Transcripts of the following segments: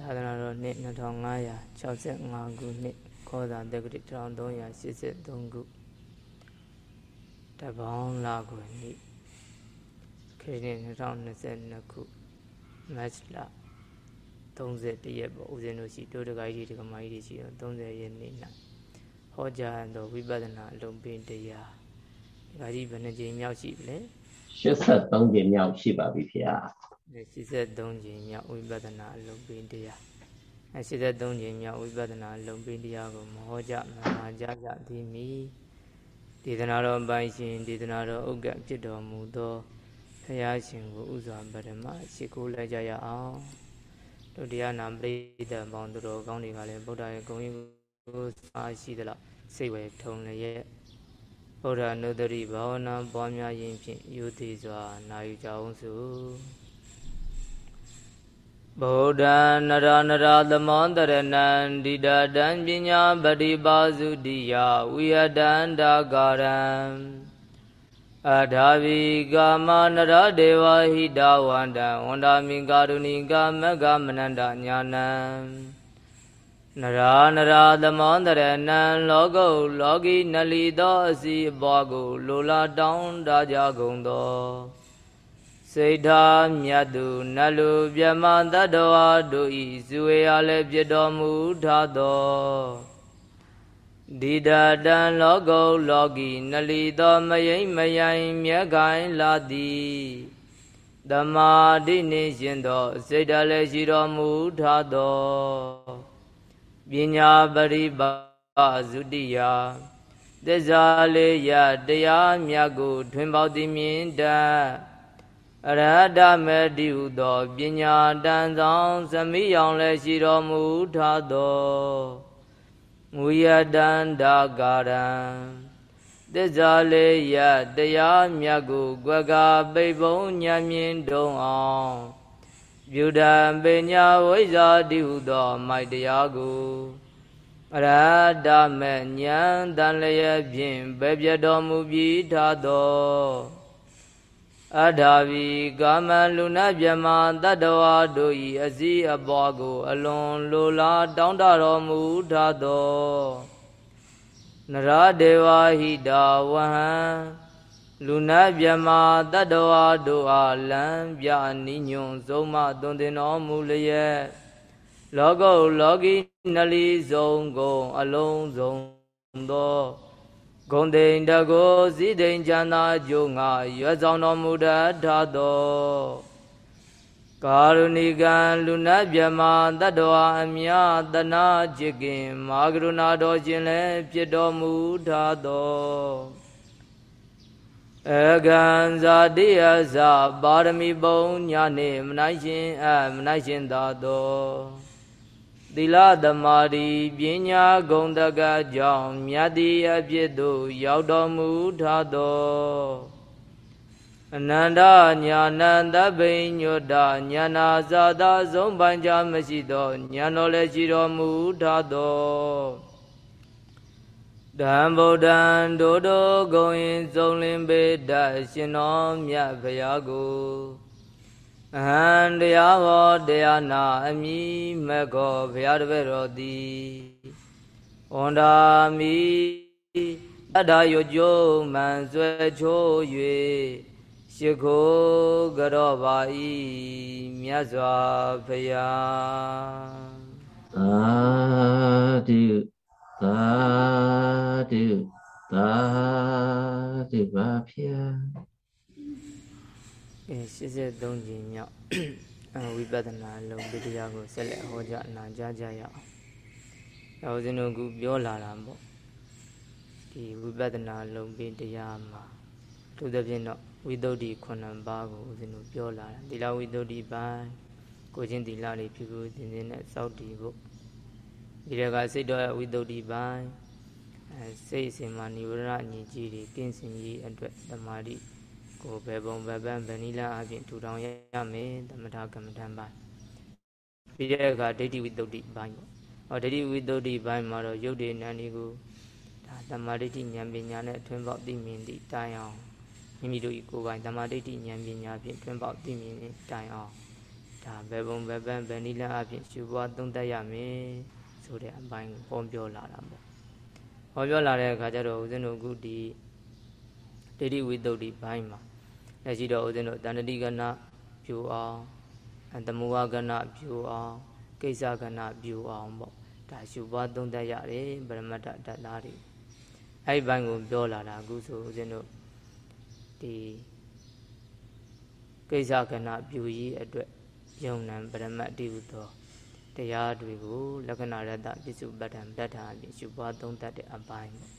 သာသနာတော်နှစ်2565ခုနှစ်ခောသာတက္ကရာ1383ခုတပေါင်းလာခွေနေ့ခေရင်2022ခုမတ်လ31ရက်ပေါ့ဦးဇင်းတို့ရှိတို့တကိုင်းကြီးဒီကမိုင်းကြီးရှိတော့30ရက်နေ့၌ဟောကြားတော်ဝိပဿနာအလုံးပင်တရားဒီကကြီးဘယ်နှကြိမ်မြောက်ရှိပြီလဲ83ကြိမ်မြောက်ရှိပါပြီဖေဟာ 83ကြိမ်မြောက်ဝိပဿနာအလုံးပင်တရားအဲ83ကြိမ်မြောက်ဝိပဿနာအလုံးပင်တရားကိုမဟောကြမနာကြကြသည်မီဒေသနာတော်ပိုင်ရှင်ဒေသနာတော်ဥက္ကဖြစ်တော်မူသောဖရာရှင်ကိုဥစွာပရမရှိခိုးလိုက်ကြရအောင်ဒုတိယနာပရိသတ်ပေါင်းသူတော်ကောင်းတွေကလည်းဗုဒ္ဓရဲ့ဂုဏ်ကြီးကိုအားရှိသလားစိတ်ဝဲထုံလျက်ဗုဒ္ဓနုဒတိဘာဝနာပွားများခြင်းဖြင့်ယူသည်စွာနာယူကြအောင်စု ဗုဒ္ဓနရနရသမောတရဏံဒိဋ္ဌတံပညာပတိပါစုတိယဝိယတန္တာကာရံအထာဝိကာမနရဒေဝဟိတဝန္တံဝန္တာမိကာရုဏိကမကမနန္တညာနံနရာနရာသမောတရဏံလောကုလောကီနလီသောအစီအပွားကိုလိုလားတောင်းတကြကုန်သော စိတ်ထားမြတ်သူနတ်လူမြမတတ္တဝါတို့ဤဇွေရလည်းပြတော်မူထသောဒီဒတံလောကုလောကီနလီသောမယိမ့်မယိုင်မြက်ခိုင်လာသည်သမာဓိနှင့်ရှင်သောစိတ်ဓာတ်လည်းရှိတော်မူထသောပညာပရိပါဇုတိယသစ္စာလေးရတရားမြတ်ကို ထွင်ပေါသည်မြင်တတ် အရဟတမေတိဟုသောပညာတန်ဆောင်သမိယောင်လည်းရှိတော်မူထသောငူယတန္တာကာရံသစ္စာလေးရတရားမြတ်ကိုကွက်ကပိတ်ပုံညံမြင်တုံအောင်ပြုဒံပညာဝိဇ္ဇာတိဟုသောမိုက်တရားကိုအရဟတမေဉာဏ်တန်လျက်ဖြင့်ပဲပြတော်မူပြီးထသော အထာဝီကာမလူနာမြမတတ္တဝါတို့၏အစည်းအပွားကို အလွန်လိုလားတောင်းတတော်မူထသောနရဒေဝဟိတာဝဟံလူနာမြမတတ္တဝါတို့အားလံပြနိညွန်ဆုံးမသွန်သင်တော်မူလျက်လောကုလောကီနလီဆုံးကုန်အလုံးစုံသော ဂုံတိန်တကိုစည်းတိန်ချမ်းသာကြိုးငါရွယ်ဆောင်တော်မူတတ်သောကာရုဏိကံလူနတ်မြမတတ္တဝအမြတနာจิตခင်မာကရုဏာတော်ခြင်းလည်းဖြစ်တော်မူထသောအကံဇာတိယဇပါရမီပုံညာနှင့်မနိုင်ရှင်အမနိုင်ရှင်သာသော သီလသမာဓိပညာဂုဏ်တကကြောင့်မြတ်တိအဖြစ်သို့ရောက်တော်မူထသောအနန္တညာဏတပိညွတ်တာညာနာဇာတာဆုံးပိုင်းကြမရှိသောညာတော်လည်းရှိတော်မူထသောတံဗုဒ္ဓံဒိုဒိုဂုံရင်စုံလင်ပေတရှင်တော်မြတ်ဘုရားကို အဟံတရားဟောတရားနာအမိမကောဘုရားတပည့်တော်သည်ဝန္ဒာမိတတ္တယုတ်ကျုံမှန်ဆွဲချိုး၍ရှိခိုးကြောပါဤမြတ်စွာဘုရားအာတိသာဓုသာဓုပါဗျာ အဲ83ကြိမ်မြောက်ဝိပဿနာလုံးပိတရားကိုဆက်လက်ဟောကြားနာကြားကြရအောင်။ဒါဦးဇင်းတို့ကပြောလာတာပေါ့။ဒီဝိပဿနာလုံးပိတရားမှာသူသဖြင့်တော့ဝိသုဒ္ဓိခုနှစ်ပါးကိုဦးဇင်းတို့ပြောလာတာ။သီလဝိသုဒ္ဓိပိုင်းကိုချင်းသီလလေးဖြူဖြူသင်သင်နဲ့စောင့်တည်ဖို့ဒီတကစိတ်တော်ဝိတ္တုတိပိုင်းအဲစိတ်အစဉ်မှာនិဝရဏအငြိကြီးတွေကင်းစင်ရေးအတွက်သမာဓိ ကိုဘယ်ပုံဘယ်ပန်းဗဏိလာအပြင်ထူထောင်ရမယ်သမထကမ္မဋ္ဌာန်းပိုင်းပြီးတဲ့အခါဒိဋ္ဌိဝိတ္တုတိပိုင်းပေါ့ဟောဒိဋ္ဌိဝိတ္တုတိပိုင်းမှာတော့ယုတ်တေနန္ဒီကိုဒါသမာဓိဋ္ဌိဉာဏ်ပညာနဲ့ထွန်းပေါက်သိမြင်သည့်တိုင်အောင်မိမိတို့ဤကိုယ်ပိုင်သမာဓိဋ္ဌိဉာဏ်ပညာဖြင့်ထွန်းပေါက်သိမြင်တိုင်အောင်ဒါဘယ်ပုံဘယ်ပန်းဘယ်နည်းလမ်းအဖြစ်ရှုပွားသုံးသပ်ရမယ်ဆိုတဲ့အပိုင်းကိုဟောပြောလာတာပေါ့ဟောပြောလာတဲ့အခါကျတော့ဦးဇင်းတို့အခုဒီဒိဋ္ဌိဝိသုဒ္ဓိဘိုင်းမှာ လက်ရှိတော့ဦးဇင်းတို့တဏ္ဍတိကနာပြူအောင်သမုဝကနာပြူအောင်ကိစ္စကနာပြူအောင်ပေါ့ဒါရှုပွားသုံးသပ်ရတယ်ပရမတ္ထဓာတ်သားတွေအဲ့ဒီဘိုင်းကိုပြောလာတာအခုဆိုဦးဇင်းတို့ဒီကိစ္စကနာပြူကြီးအတွက်ယုံနံပရမတ်တိဟုသောတရားတွေကိုလက္ခဏာရတ္တပစ္စုပ္ပတ္ထံတတ္ထာအဖြစ်ရှုပွားသုံးတတ်တဲ့အပိုင်းပေါ့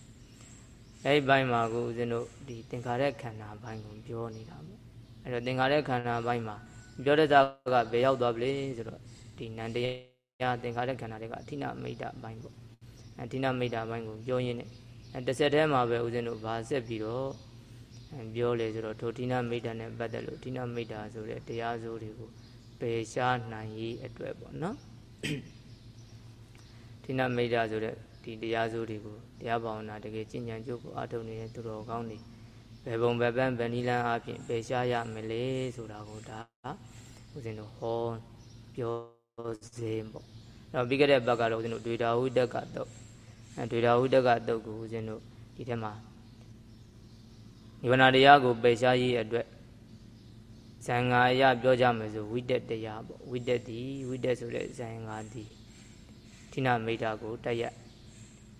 အဲဒီဘိုင်းမှာကိုဦးဇင်းတို့ဒီသင်္ခါရခန္ဓာဘိုင်းကိုပြောနေတာပေါ့အဲတော့သင်္ခါရခန္ဓာဘိုင်းမှာပြောတဲ့ဇာကဘယ်ရောက်သွားပြီလဲဆိုတော့ဒီနန္တရားသင်္ခါရခန္ဓာတွေကအဋ္ဌိနမိတ်တဘိုင်းပေါ့အဋ္ဌိနမိတ်တဘိုင်းကိုပြောရင်းနဲ့အဲတစ်ဆက်တည်းမှာပဲဦးဇင်းတို့ဗာဆက်ပြီးတော့ပြောလေဆိုတော့ထိုဋ္ဌိနမိတ်တနဲ့ပတ်သက်လို့ဋ္ဌိနမိတ်တာဆိုတဲ့တရားစိုးတွေကိုပယ်ရှားနိုင်ရေးအတွက်ပေါ့နော်ဌိနမိတ်တာဆိုတဲ့ ဒီတရားစိုးတွေကိုတရားဘာဝနာတကယ်ကျင့်ကြံကြိုးကိုအထုတ်နေတဲ့သူတော်ကောင်းတွေဘယ်ပုံဘယ်ပန်းဗဏီလန်းအပြင်ပယ်ရှားရမလဲဆိုတာကိုဒါဦးဇင်းတို့ဟောပြောစေပေါ့အဲ့တော့ပြီးခဲ့တဲ့ဘက်ကတော့ဦးဇင်းတို့ဒွေတာဝိတ္တကတော့အဲဒွေတာဝိတ္တကတော့ကိုဦးဇင်းတို့ဒီထဲမှာနိဗ္ဗာန်တရားကိုပယ်ရှားရေးအတွက်ဇံငါအရပြောကြမယ်ဆိုဝိတက်တရားပေါ့ဝိတက်ဒီဝိတက်ဆိုတဲ့ဇံငါဒီဌိနမိတ်တာကိုတရက်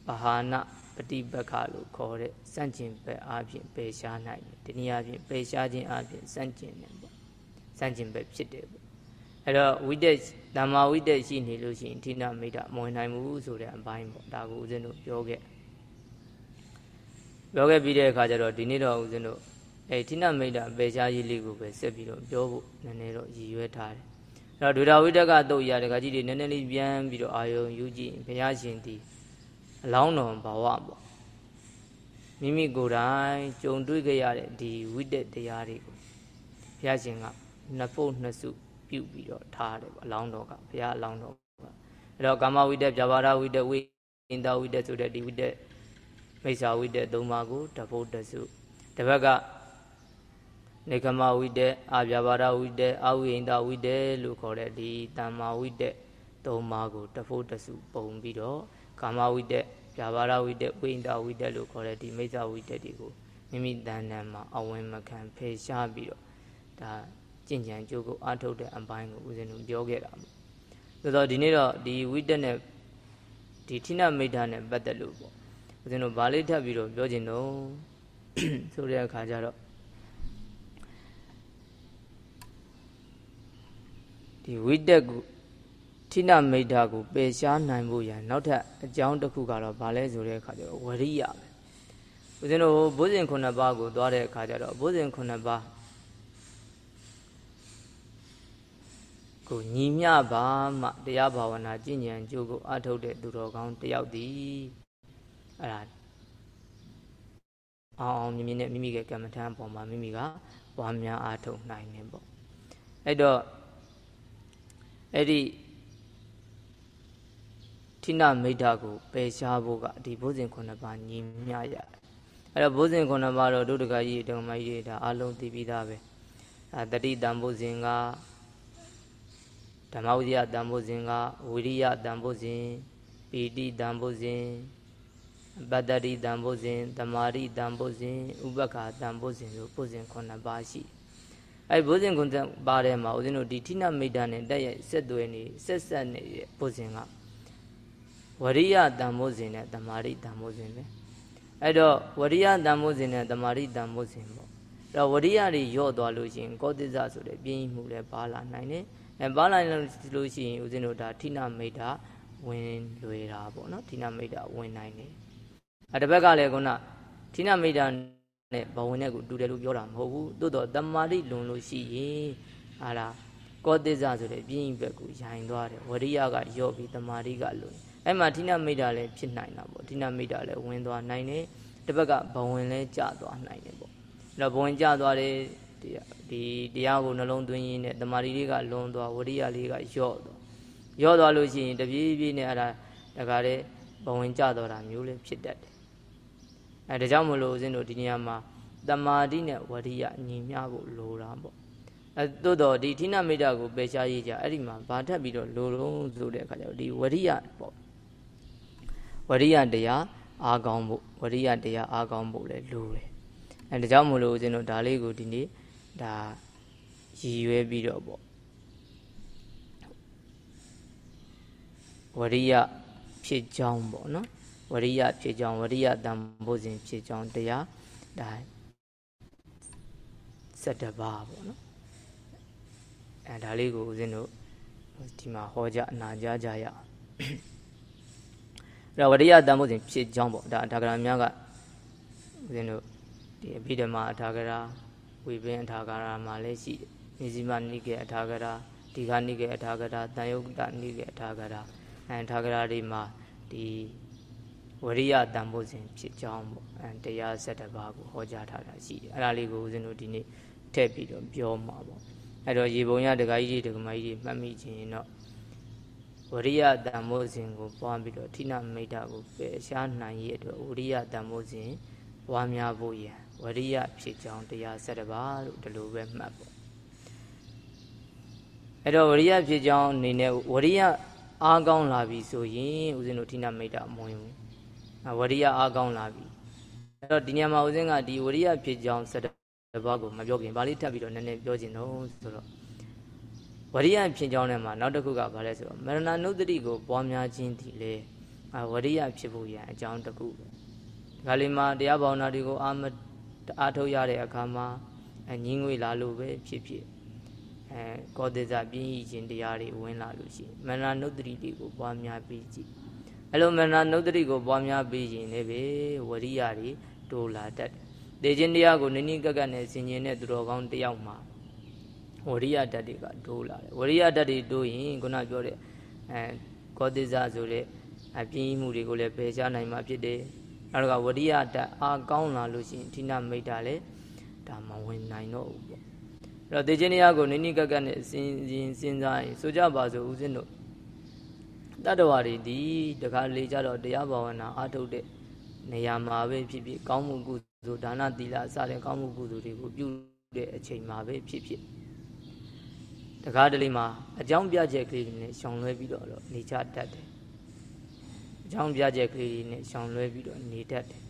ဘာဟာနပฏิပက္ခလို့ခေါ်တဲ့စန့်ကျင်ဘက်အပြင်ပယ်ရှားနိုင်တယ်ဒီနည်းအားဖြင့်ပယ်ရှားခြင်းအပြင်စန့်ကျင်တယ်ပေါ့စန့်ကျင်ဘက်ဖြစ်တယ်ပေါ့အဲ့တော့ဝိတက်ဓမ္မဝိတက်ရှိနေလို့ရှိရင်ဌိနမိတ်တာမဝင်နိုင်ဘူးဆိုတဲ့အပိုင်းပေါ့ဒါကိုဦးဇင်းတို့ပြောခဲ့ပြောခဲ့ပြီးတဲ့အခါကျတော့ဒီနေ့တော့ဦးဇင်းတို့အဲဌိနမိတ်တာပယ်ရှားရေးလေးကိုပဲဆက်ပြီးတော့ပြောဖို့နည်းနည်းတော့ရည်ရွယ်ထားတယ်အဲ့တော့ဒွေတာဝိတက်ကတုတ်ရတကကြီးတွေနည်းနည်းလေးပြန်ပြီးတော့အာယုံယူကြည့်ဘုရားရှင်ဒီ အလောင်းတော်ဘာဝပေါ့မိမိကိုယ်တိုင်ကြုံတွေ့ခဲ့ရတဲ့ဒီဝိတက်တရားတွေကိုဘုရားရှင်ကနှစ်ဖို့နှစ်စုပြုတ်ပြီးတော့ထားတယ်ပေါ့အလောင်းတော်ကဘုရားအလောင်းတော်ကအဲ့တော့ကာမဝိတက်ပြဘာရဝိတက်ဝိအင်္ဒဝိတက်ဆိုတဲ့ဒီဝိတက်မိစ္ဆာဝိတက်သုံးပါးကိုတဖို့တစုတစ်ဘက်ကနေကမဝိတက်အာပြဘာရဝိတက်အာဝိဟိန္ဒဝိတက်လို့ခေါ်တဲ့ဒီတမ္မာဝိတက် သုံးပါးကိုတဖို့တစုပုံပြီးတော့ကာမဝိတက်ပြဘာရဝိတက်ဝိဟိန္ဒဝိတက်လို့ခေါ်တဲ့ဒီမိစ္ဆာဝိတက်တွေကိုမိမိတဏ္ဍာမှာအဝင်မခံဖယ်ရှားပြီးတော့ဒါကြင်ကြံကြိုးကိုအားထုတ်တဲ့အပိုင်းကိုဦးဇင်းတို့ပြောခဲ့တာပေါ့ဆိုတော့ဒီနေ့တော့ဒီဝိတက်နဲ့ဒီဌိနမိဋ္ဌာနဲ့ပတ်သက်လို့ပေါ့ဦးဇင်းတို့ဗာလေးထပ်ပြီးတော့ပြောခြင်းတော့ဆိုတဲ့အခါကျတော့ဒီဝိတက်ကို ဌိနမိတ်တာကိုပယ်ရှားနိုင်ဖို့ရန်နောက်ထပ်အကြောင်းတစ်ခုကတော့ဘာလဲဆိုတဲ့အခါကျတော့ဝရိယပဲဦးဇင်းတို့ဘုဇင်ခုနှစ်ပါးကိုသွားတဲ့အခါကျတော့ဘုဇင်ခုနှစ်ပါးကိုညီမျှပါမှတရားဘာဝနာကျင့်ကြံကြိုးကိုအထုတ်တဲ့သူတော်ကောင်းတယောက်တည်အဲ့ဒါအောင်အောင်မြင်မြင်နဲ့မိမိရဲ့ကမ္မထံအပေါ်မှာမိမိကပွားများအားထုတ်နိုင်တယ်ပေါ့အဲ့တော့အဲ့ဒီ ဌိနမိတ်တာကိုပယ်ရှားဖို့ကဒီဘုဇင်ခုနှစ်ပါးညီမျှရအဲ့တော့ဘုဇင်ခုနှစ်ပါးတော့ဒုဒကကြီးတုံမကြီးဒါအလုံးသိပြီးသားပဲဒါတတိတံဘုဇင်ကဓမ္မဝိဇ္ဇတံဘုဇင်ကဝိရိယတံဘုဇင်ပီတိတံဘုဇင်ပတ္တရိတံဘုဇင်တမာရိတံဘုဇင်ဥပက္ခတံဘုဇင်ဆိုဘုဇင်ခုနှစ်ပါးရှိအဲဘုဇင်ခုနှစ်ပါးထဲမှာဦးဇင်းတို့ဒီဌိနမိတ်တာနဲ့တက်ရိုက်ဆက်သွယ်နေဆက်ဆက်နေတဲ့ဘုဇင်က ဝရိယတံမိုးစဉ်နဲ့တမာရိတံမိုးစဉ်ပဲအဲ့တော့ဝရိယတံမိုးစဉ်နဲ့တမာရိတံမိုးစဉ်ပေါ့အဲ့တော့ဝရိယတွေယော့သွားလို့ရှိရင်ကောတိဇဆိုတဲ့ပြင်းမှုလည်းပါလာနိုင်တယ်အဲပါလာလို့ရှိရင်ဦးဇင်းတို့ဒါဌိနမိတ်တာဝင်လွယ်တာပေါ့နော်ဌိနမိတ်တာဝင်နိုင်တယ်အဲတစ်ဘက်ကလည်းခုနဌိနမိတ်တာနဲ့ဘဝင်နဲ့ကိုတူတယ်လို့ပြောတာမဟုတ်ဘူးသို့တော့တမာရိလွန်လို့ရှိရင်ဟာလားကောတိဇဆိုတဲ့ပြင်းဘက်ကိုယိုင်သွားတယ်ဝရိယကယော့ပြီးတမာရိကလွန် အဲ့မှာဌိနမိတ်တာလည်းဖြစ်နိုင်တာပေါ့ဌိနမိတ်တာလည်းဝင်သွားနိုင်တယ်တစ်ဘက်ကဘဝင်လည်းကျသွားနိုင်တယ်ပေါ့အဲ့တော့ဘဝင်ကျသွားတယ်ဒီတရားကိုနှလုံးသွင်းရင်းနဲ့တမာရီလေးကလွန်သွားဝရိယလေးကယော့သွားယော့သွားလို့ရှိရင်တပြေးပြေးနဲ့အဲ့ဒါတခါတည်းဘဝင်ကျသွားတာမျိုးလည်းဖြစ်တတ်တယ်အဲဒါကြောင့်မလို့ဦးဇင်းတို့ဒီနေရာမှာတမာတိနဲ့ဝရိယညီမျှဖို့လိုတာပေါ့အဲသို့တော့ဒီဌိနမိတ်တာကိုပယ်ရှားရေးကြအဲ့ဒီမှာဘာထပ်ပြီးတော့လိုလုံးဆိုတဲ့အခါကျတော့ဒီဝရိယပေါ့ ဝရိယတရားအားကောင်းဖို့ဝရိယတရားအားကောင်းဖို့လည်းလိုတယ်အဲဒါကြောင့်မလို့ဦးဇင်းတို့ဒါလေးကိုဒီနေ့ဒါရည်ရွယ်ပြီးတော့ပေါ့ဝရိယဖြစ်ကြောင်းပေါ့နော်ဝရိယဖြစ်ကြောင်းဝရိယတန်ဖိုးစဉ်ဖြစ်ကြောင်းတရားဒါ7ပါးပေါ့နော်အဲဒါလေးကိုဦးဇင်းတို့ဒီမှာဟောကြအနာကြားကြရအောင် အဲ့တော့ဝရိယတန်ဖိုးစဉ်ဖြစ်ကြောင်းပေါ့ဒါအထာဂရများကဦးဇင်းတို့ဒီအဘိဓမ္မာအထာဂရဝိပင်းအထာဂရမှာလည်းရှိတယ်မြေစီမနိကေအထာဂရဒီဃနိကေအထာဂရတန်ယုတ်တနိကေအထာဂရအဲအထာဂရတွေမှာဒီဝရိယတန်ဖိုးစဉ်ဖြစ်ကြောင်းပေါ့အဲတရား7ပါးကိုဟောကြားထားတာရှိတယ်အဲ့ဒါလေးကိုဦးဇင်းတို့ဒီနေ့ထည့်ပြီးတော့ပြောမှာပေါ့အဲ့တော့ရေပုံရဒကာကြီးတွေဒကမကြီးတွေမှတ်မိခြင်းတော့ ဝရိယတန်ဖိုးစဉ်ကိုပွားပြီးတော့ဌိနမိတ်တာကိုပယ်ရှားနိုင်ရတဲ့ဝရိယတန်ဖိုးစဉ်ပွားများဖို့ရန်ဝရိယဖြစ်ကြောင်းတရား7ပါးလို့ဒီလိုပဲမှတ်ပေါ့အဲ့တော့ဝရိယဖြစ်ကြောင်းအနေနဲ့ဝရိယအားကောင်းလာပြီဆိုရင်ဦးဇင်းတို့ဌိနမိတ်တာမဝင်ဘူးဝရိယအားကောင်းလာပြီအဲ့တော့ဒီညမှာဦးဇင်းကဒီဝရိယဖြစ်ကြောင်း7ပါးကိုမပြောခင်ဗာလေးထပ်ပြီးတော့နည်းနည်းပြောချင်တော့ဆိုတော့ ဝရိယဖြစ်ကြောင်းထဲမှာနောက်တစ်ခုကဘာလဲဆိုတော့မရဏနုဒ္တိကိုပွားများခြင်းဒီလေဝရိယဖြစ်ဖို့ရန်အကြောင်းတစ်ခုပဲဒါလေးမှာတရားဘာဝနာတွေကိုအာမအားထုတ်ရတဲ့အခါမှာအငင်းငွေလာလို့ပဲဖြစ်ဖြစ်အဲကောသေဇပြင်းဤခြင်းတရားတွေဝင်လာလို့ရှိရင်မရဏနုဒ္တိတွေကိုပွားများပြီးကြည့်အဲ့လိုမရဏနုဒ္တိကိုပွားများပြီးရင်လည်းပဲဝရိယတွေတိုးလာတတ်တယ်တေခြင်းတရားကိုနိနိကကနဲ့ဆင်ញင်တဲ့သူတော်ကောင်းတယောက်မှာ ဝရိယဓာတ်တွေကတိုးလာတယ်ဝရိယဓာတ်တွေတိုးရင်ခုနပြောတဲ့အဲကောတိဇဆိုတဲ့အပြင်းမှုတွေကိုလည်းပယ်ရှားနိုင်မှာဖြစ်တယ်နောက်ကဝရိယဓာတ်အာကောင်းလာလို့ရှိရင်ဌိနမိတ်တာလည်းဒါမဝင်နိုင်တော့ဘူးပေါ့အဲ့တော့တေခြင်းတရားကိုနိနိကကနဲ့ဆင်ရင်စဉ်းစားရင်ဆိုကြပါစို့ဦးဇင်းတို့တတ္တဝါတွေဒီတခါလေကြတော့တရားဘာဝနာအားထုတ်တဲ့နေရာမှာပဲဖြစ်ဖြစ်ကောင်းမှုကုသိုလ်ဒါနသီလစတဲ့ကောင်းမှုကုသိုလ်တွေကိုပြုတဲ့အချိန်မှာပဲဖြစ်ဖြစ် တကားတလေမှာအကြောင်းပြချက်ကလေးတွေနဲ့ရှောင်လွဲပြီးတော့နေချတတ်တယ်အကြောင်းပြချက်ကလေးတွေနဲ့ရှောင်လွဲပြီးတော့နေတတ်တယ်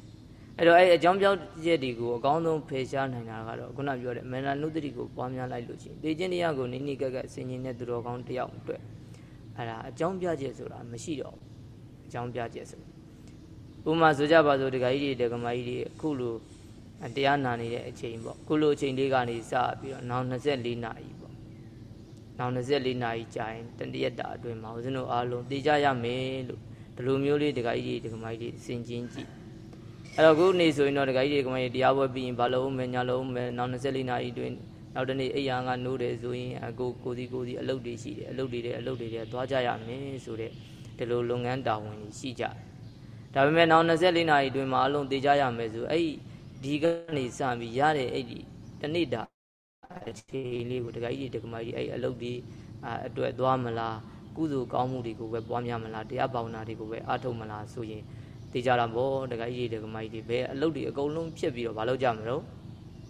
အဲ့တော့အဲ့အကြောင်းပြချက်တွေကိုအကောင်းဆုံးဖယ်ရှားနိုင်တာကတော့ခုနပြောတဲ့မေနနုတ္တိကိုပွားများလိုက်လို့ရှိရင်တေခြင်းတရားကိုနိနိကကဆင်ញင်တဲ့သူတော်ကောင်းတယောက်အတွက်အဲ့ဒါအကြောင်းပြချက်ဆိုတာမရှိတော့ဘူးအကြောင်းပြချက်ဆိုဥမာဆိုကြပါစို့ဒကာကြီးတွေဒကမကြီးတွေအခုလိုတရားနာနေတဲ့အချိန်ပေါ့ခုလိုအချိန်လေးကနေစပြီးတော့နောက်24နာရီပေါ့ နောက်24နာရီကြာရင်တတိယတာအတွင်းမှာဦးဇင်းတို့အားလုံးသိကြရမယ်လို့ဒီလိုမျိုးလေးဒကာကြီးတွေဒကမကြီးတွေစင်ချင်းကြည့်အဲ့တော့ခုနေဆိုရင်တော့ဒကာကြီးတွေဒကမကြီးတရားပွဲပြီးရင်ဘာလို့မဲညာလို့မဲနောက်24နာရီအတွင်းနောက်တနေ့အိယာကနိုးတယ်ဆိုရင်အကိုကိုစီကိုစီအလုပ်တွေရှိတယ်အလုပ်တွေတဲ့အလုပ်တွေတွေသွားကြရမယ်ဆိုတဲ့ဒီလိုလုပ်ငန်းတာဝန်တွေရှိကြတယ်ဒါပေမဲ့နောက်24နာရီအတွင်းမှာအလုံးသိကြရမယ်ဆိုအဲ့ဒီကနေစပြီးရတဲ့အဲ့ဒီတနေ့တာ အခြေလေးကိုတခါကြီးတခါမကြီးအဲ့အလုပ်ဒီအတွက်သွားမလားကုသိုလ်ကောင်းမှုတွေကိုပဲပွားများမလားတရားဘာဝနာတွေကိုပဲအားထုတ်မလားဆိုရင်သိကြတာပေါ့တခါကြီးတခါမကြီးတွေပဲအလုပ်တွေအကုန်လုံးဖြစ်ပြီးတော့မလုပ်ကြမလို့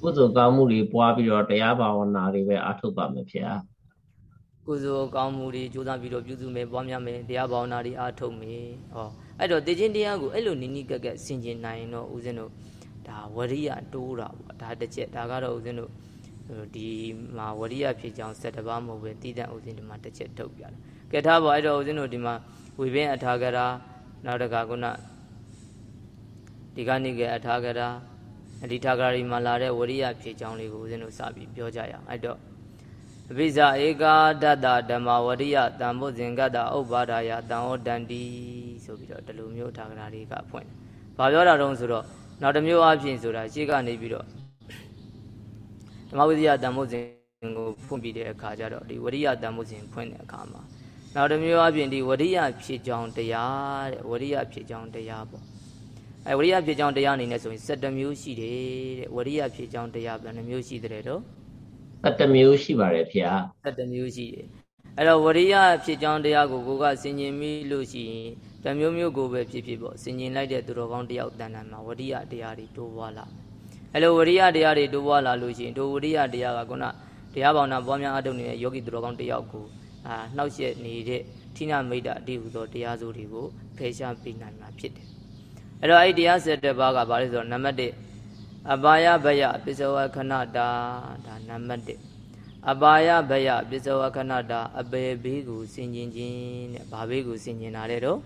ကုသိုလ်ကောင်းမှုတွေပွားပြီးတော့တရားဘာဝနာတွေပဲအားထုတ်ပါမယ်ဖေ။ကုသိုလ်ကောင်းမှုတွေကြိုးစားပြီးတော့ပြုစုမယ်ပွားများမယ်တရားဘာဝနာတွေအားထုတ်မယ်။ဟောအဲ့တော့တေခြင်းတရားကိုအဲ့လိုနိနိကက်ကက်ဆင်ကျင်နိုင်ရင်တော့ဦးဇင်းတို့ဒါဝရိယတိုးတာပေါ့ဒါတစ်ချက်ဒါကတော့ဦးဇင်းတို့ ဒီမှာဝရိယဖြစ်ကြောင်း7ပါးမဟုတ်ပဲတည်တံ့ဦးဇင်းဒီမှာတစ်ချက်ထုတ်ပြတယ်ကဲထားပါအဲ့တော့ဦးဇင်းတို့ဒီမှာဝိပင်းအထာဂရာနောက်တကကုဏဒီကနေ့ကအထာဂရာဒီထာဂရာဒီမှာလာတဲ့ဝရိယဖြစ်ကြောင်းလေးကိုဦးဇင်းတို့စပြီးပြောကြရအောင်အဲ့တော့အဘိဇာဧကာဒတ္တဓမ္မဝရိယတံဘုဇင်္ဂတ္တဥပ္ပါဒာယတံဩတန္တိဆိုပြီးတော့ဒီလိုမျိုးထာဂရာတွေကဖွင့်။ဘာပြောတာတုံးဆိုတော့နောက်တစ်မျိုးအဖြစ်ဆိုတာရှေ့ကနေပြီးတော့ ဓမ္မဝိဇ္ဇာတန်ဖိုးစဉ်ကိုဖွင့်ပြီးတဲ့အခါကျတော့ဒီဝရိယတန်ဖိုးစဉ်ဖွင့်တဲ့အခါမှာနောက်တစ်မျိုးအပြင်ဒီဝရိယဖြစ်ကြောင်းတရားတဲ့ဝရိယဖြစ်ကြောင်းတရားပေါ့အဲဝရိယဖြစ်ကြောင်းတရားအနေနဲ့ဆိုရင်7မျိုးရှိတယ်တဲ့ဝရိယဖြစ်ကြောင်းတရားဘယ်နှမျိုးရှိတဲ့တော့7မျိုးရှိပါတယ်ဗျာ7မျိုးရှိတယ်အဲ့တော့ဝရိယဖြစ်ကြောင်းတရားကိုကိုကဆင်ញင်မိလို့ရှိရင်တမျိုးမျိုးကိုပဲဖြစ်ဖြစ်ပေါ့ဆင်ញင်လိုက်တဲ့သူတော်ကောင်းတယောက်တန်တန်မှာဝရိယတရားတွေတိုးပွားလာ အဲ့လိုဝရိယတရားတွေတိုးပွားလာလို့ရှိရင်ဒိုဝရိယတရားကခုနတတရားဘာဝနာပွားများအထုတ်နေတဲ့ယောဂီသူတော်ကောင်းတယောက်ကိုအာနှောက်ယှက်နေတဲ့ဌိနမိတ်တအတိဟုသောတရားစိုးတွေကိုဖယ်ရှားပေးနိုင်မှာဖြစ်တယ်အဲ့တော့အဲ့ဒီတရား7ပါးကဘာလဲဆိုတော့နံပါတ်1အပါယဘယပစ္စဝခဏတာဒါနံပါတ်1အပါယဘယပစ္စဝခဏတာအပေဘေးကိုဆင်ကျင်ခြင်းတဲ့ဘာဘေးကိုဆင်ကျင်တာလဲတော့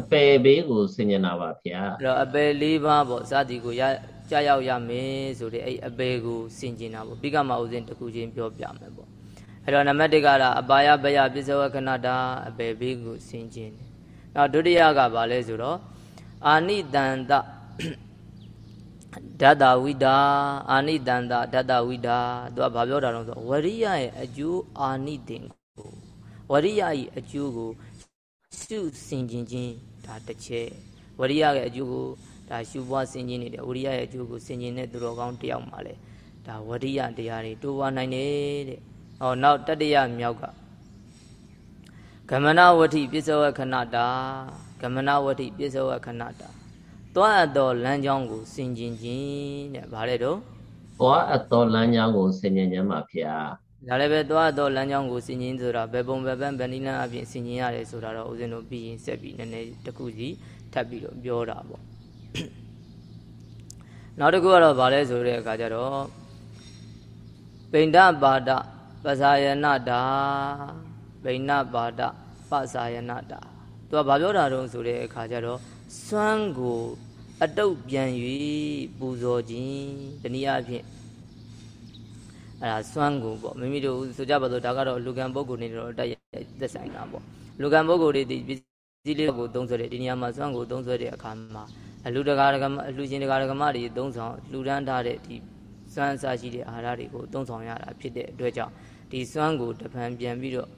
အပယ်ဘေးကိုဆင်ញနာပါဗျာအဲ့တော့အပယ်၄ပါးပေါ့စသည်ကိုရ ကြာရောက်ရမယ်ဆိုတဲ့အဲ့အပယ်ကိုဆင်ကျင်တာပေါ့ပြီးကမှဥစဉ်တစ်ခုချင်းပြောပြမယ်ပေါ့အဲ့တော့နံပါတ်1ကတော့အပါယဘယပစ္စဝခဏတာအပယ်ဘေးကိုဆင်ကျင်တယ်နောက်ဒုတိယကဘာလဲဆိုတော့အာနိတန္တဓာတဝိတာအာနိတန္တဓာတဝိတာသူကဘာပြောတာလဲဆိုဝရိယရဲ့အကျိုးအာနိတင်ကိုဝရိယရဲ့အကျိုးကိုရှုစင်ခြင်းချင်းဒါတစ်ချက်ဝရိယရဲ့အကျိုးကို ဒါရှုပွားစင်ခြင်းနေတယ်ဝရိယရဲ့အကျိုးကိုစင်ခြင်းတဲ့သူတော်ကောင်းတယောက်မှလည်းဒါဝရိယတရားတွေတိုးပွားနိုင်တယ်တဲ့ဟောနောက်တတ္တယမြောက်ကကမနာဝတိပစ္စဝခဏတာကမနာဝတိပစ္စဝခဏတာသွားအပ်သောလမ်းကြောင်းကိုစင်ကျင်ခြင်းတဲ့ဗါလဲတော့သွားအပ်သောလမ်းကြောင်းကိုစင်ကျင်ခြင်းပါဗျာဒါလည်းပဲသွားအပ်သောလမ်းကြောင်းကိုစင်ကျင်ဆိုတာဘယ်ပုံဘယ်ပန်းဗဏိလန်းအပြင်စင်ကျင်ရတယ်ဆိုတာတော့ဦးဇင်းတို့ပြီးရင်ဆက်ပြီးနည်းနည်းတစ်ခုစီထပ်ပြီးတော့ပြောတာပေါ့ နောက်တစ်ခုကတော့ဗါလဲဆိုတဲ့အခါကျတော့ပိန္ဒပါဒပဇာယနာတာပိဏပါဒပဇာယနာတာသူကဘာပြောတာတုံးဆိုတဲ့အခါကျတော့စွမ်းကို အတုတ်ပြန်၍ပူဇော်ခြင်းတနည်းအားဖြင့်အဲ့ဒါစွမ်းကိုပေါ့မိမိတို့ဆိုကြပါစို့ဒါကတော့လူကံပုဂ္ဂိုလ်နေတော့တက်သက်ဆိုင်တာပေါ့လူကံပုဂ္ဂိုလ်တွေဒီပစ္စည်းလေးကိုသုံးဆွဲတယ်ဒီနေရာမှာစွမ်းကိုသုံးဆွဲတဲ့အခါမှာ အလူတကာဒကမအလူရှင်တကာဒကမတွေသုံးဆောင်လှူဒန်းထားတဲ့ဒီစွမ်းအစရှိတဲ့အာဟာရတွေကိုသုံးဆောင်ရတာဖြစ်တဲ့အတွက်ကြောင့်ဒီစွမ်းကိုတဖန်ပြန်ပြီးတော့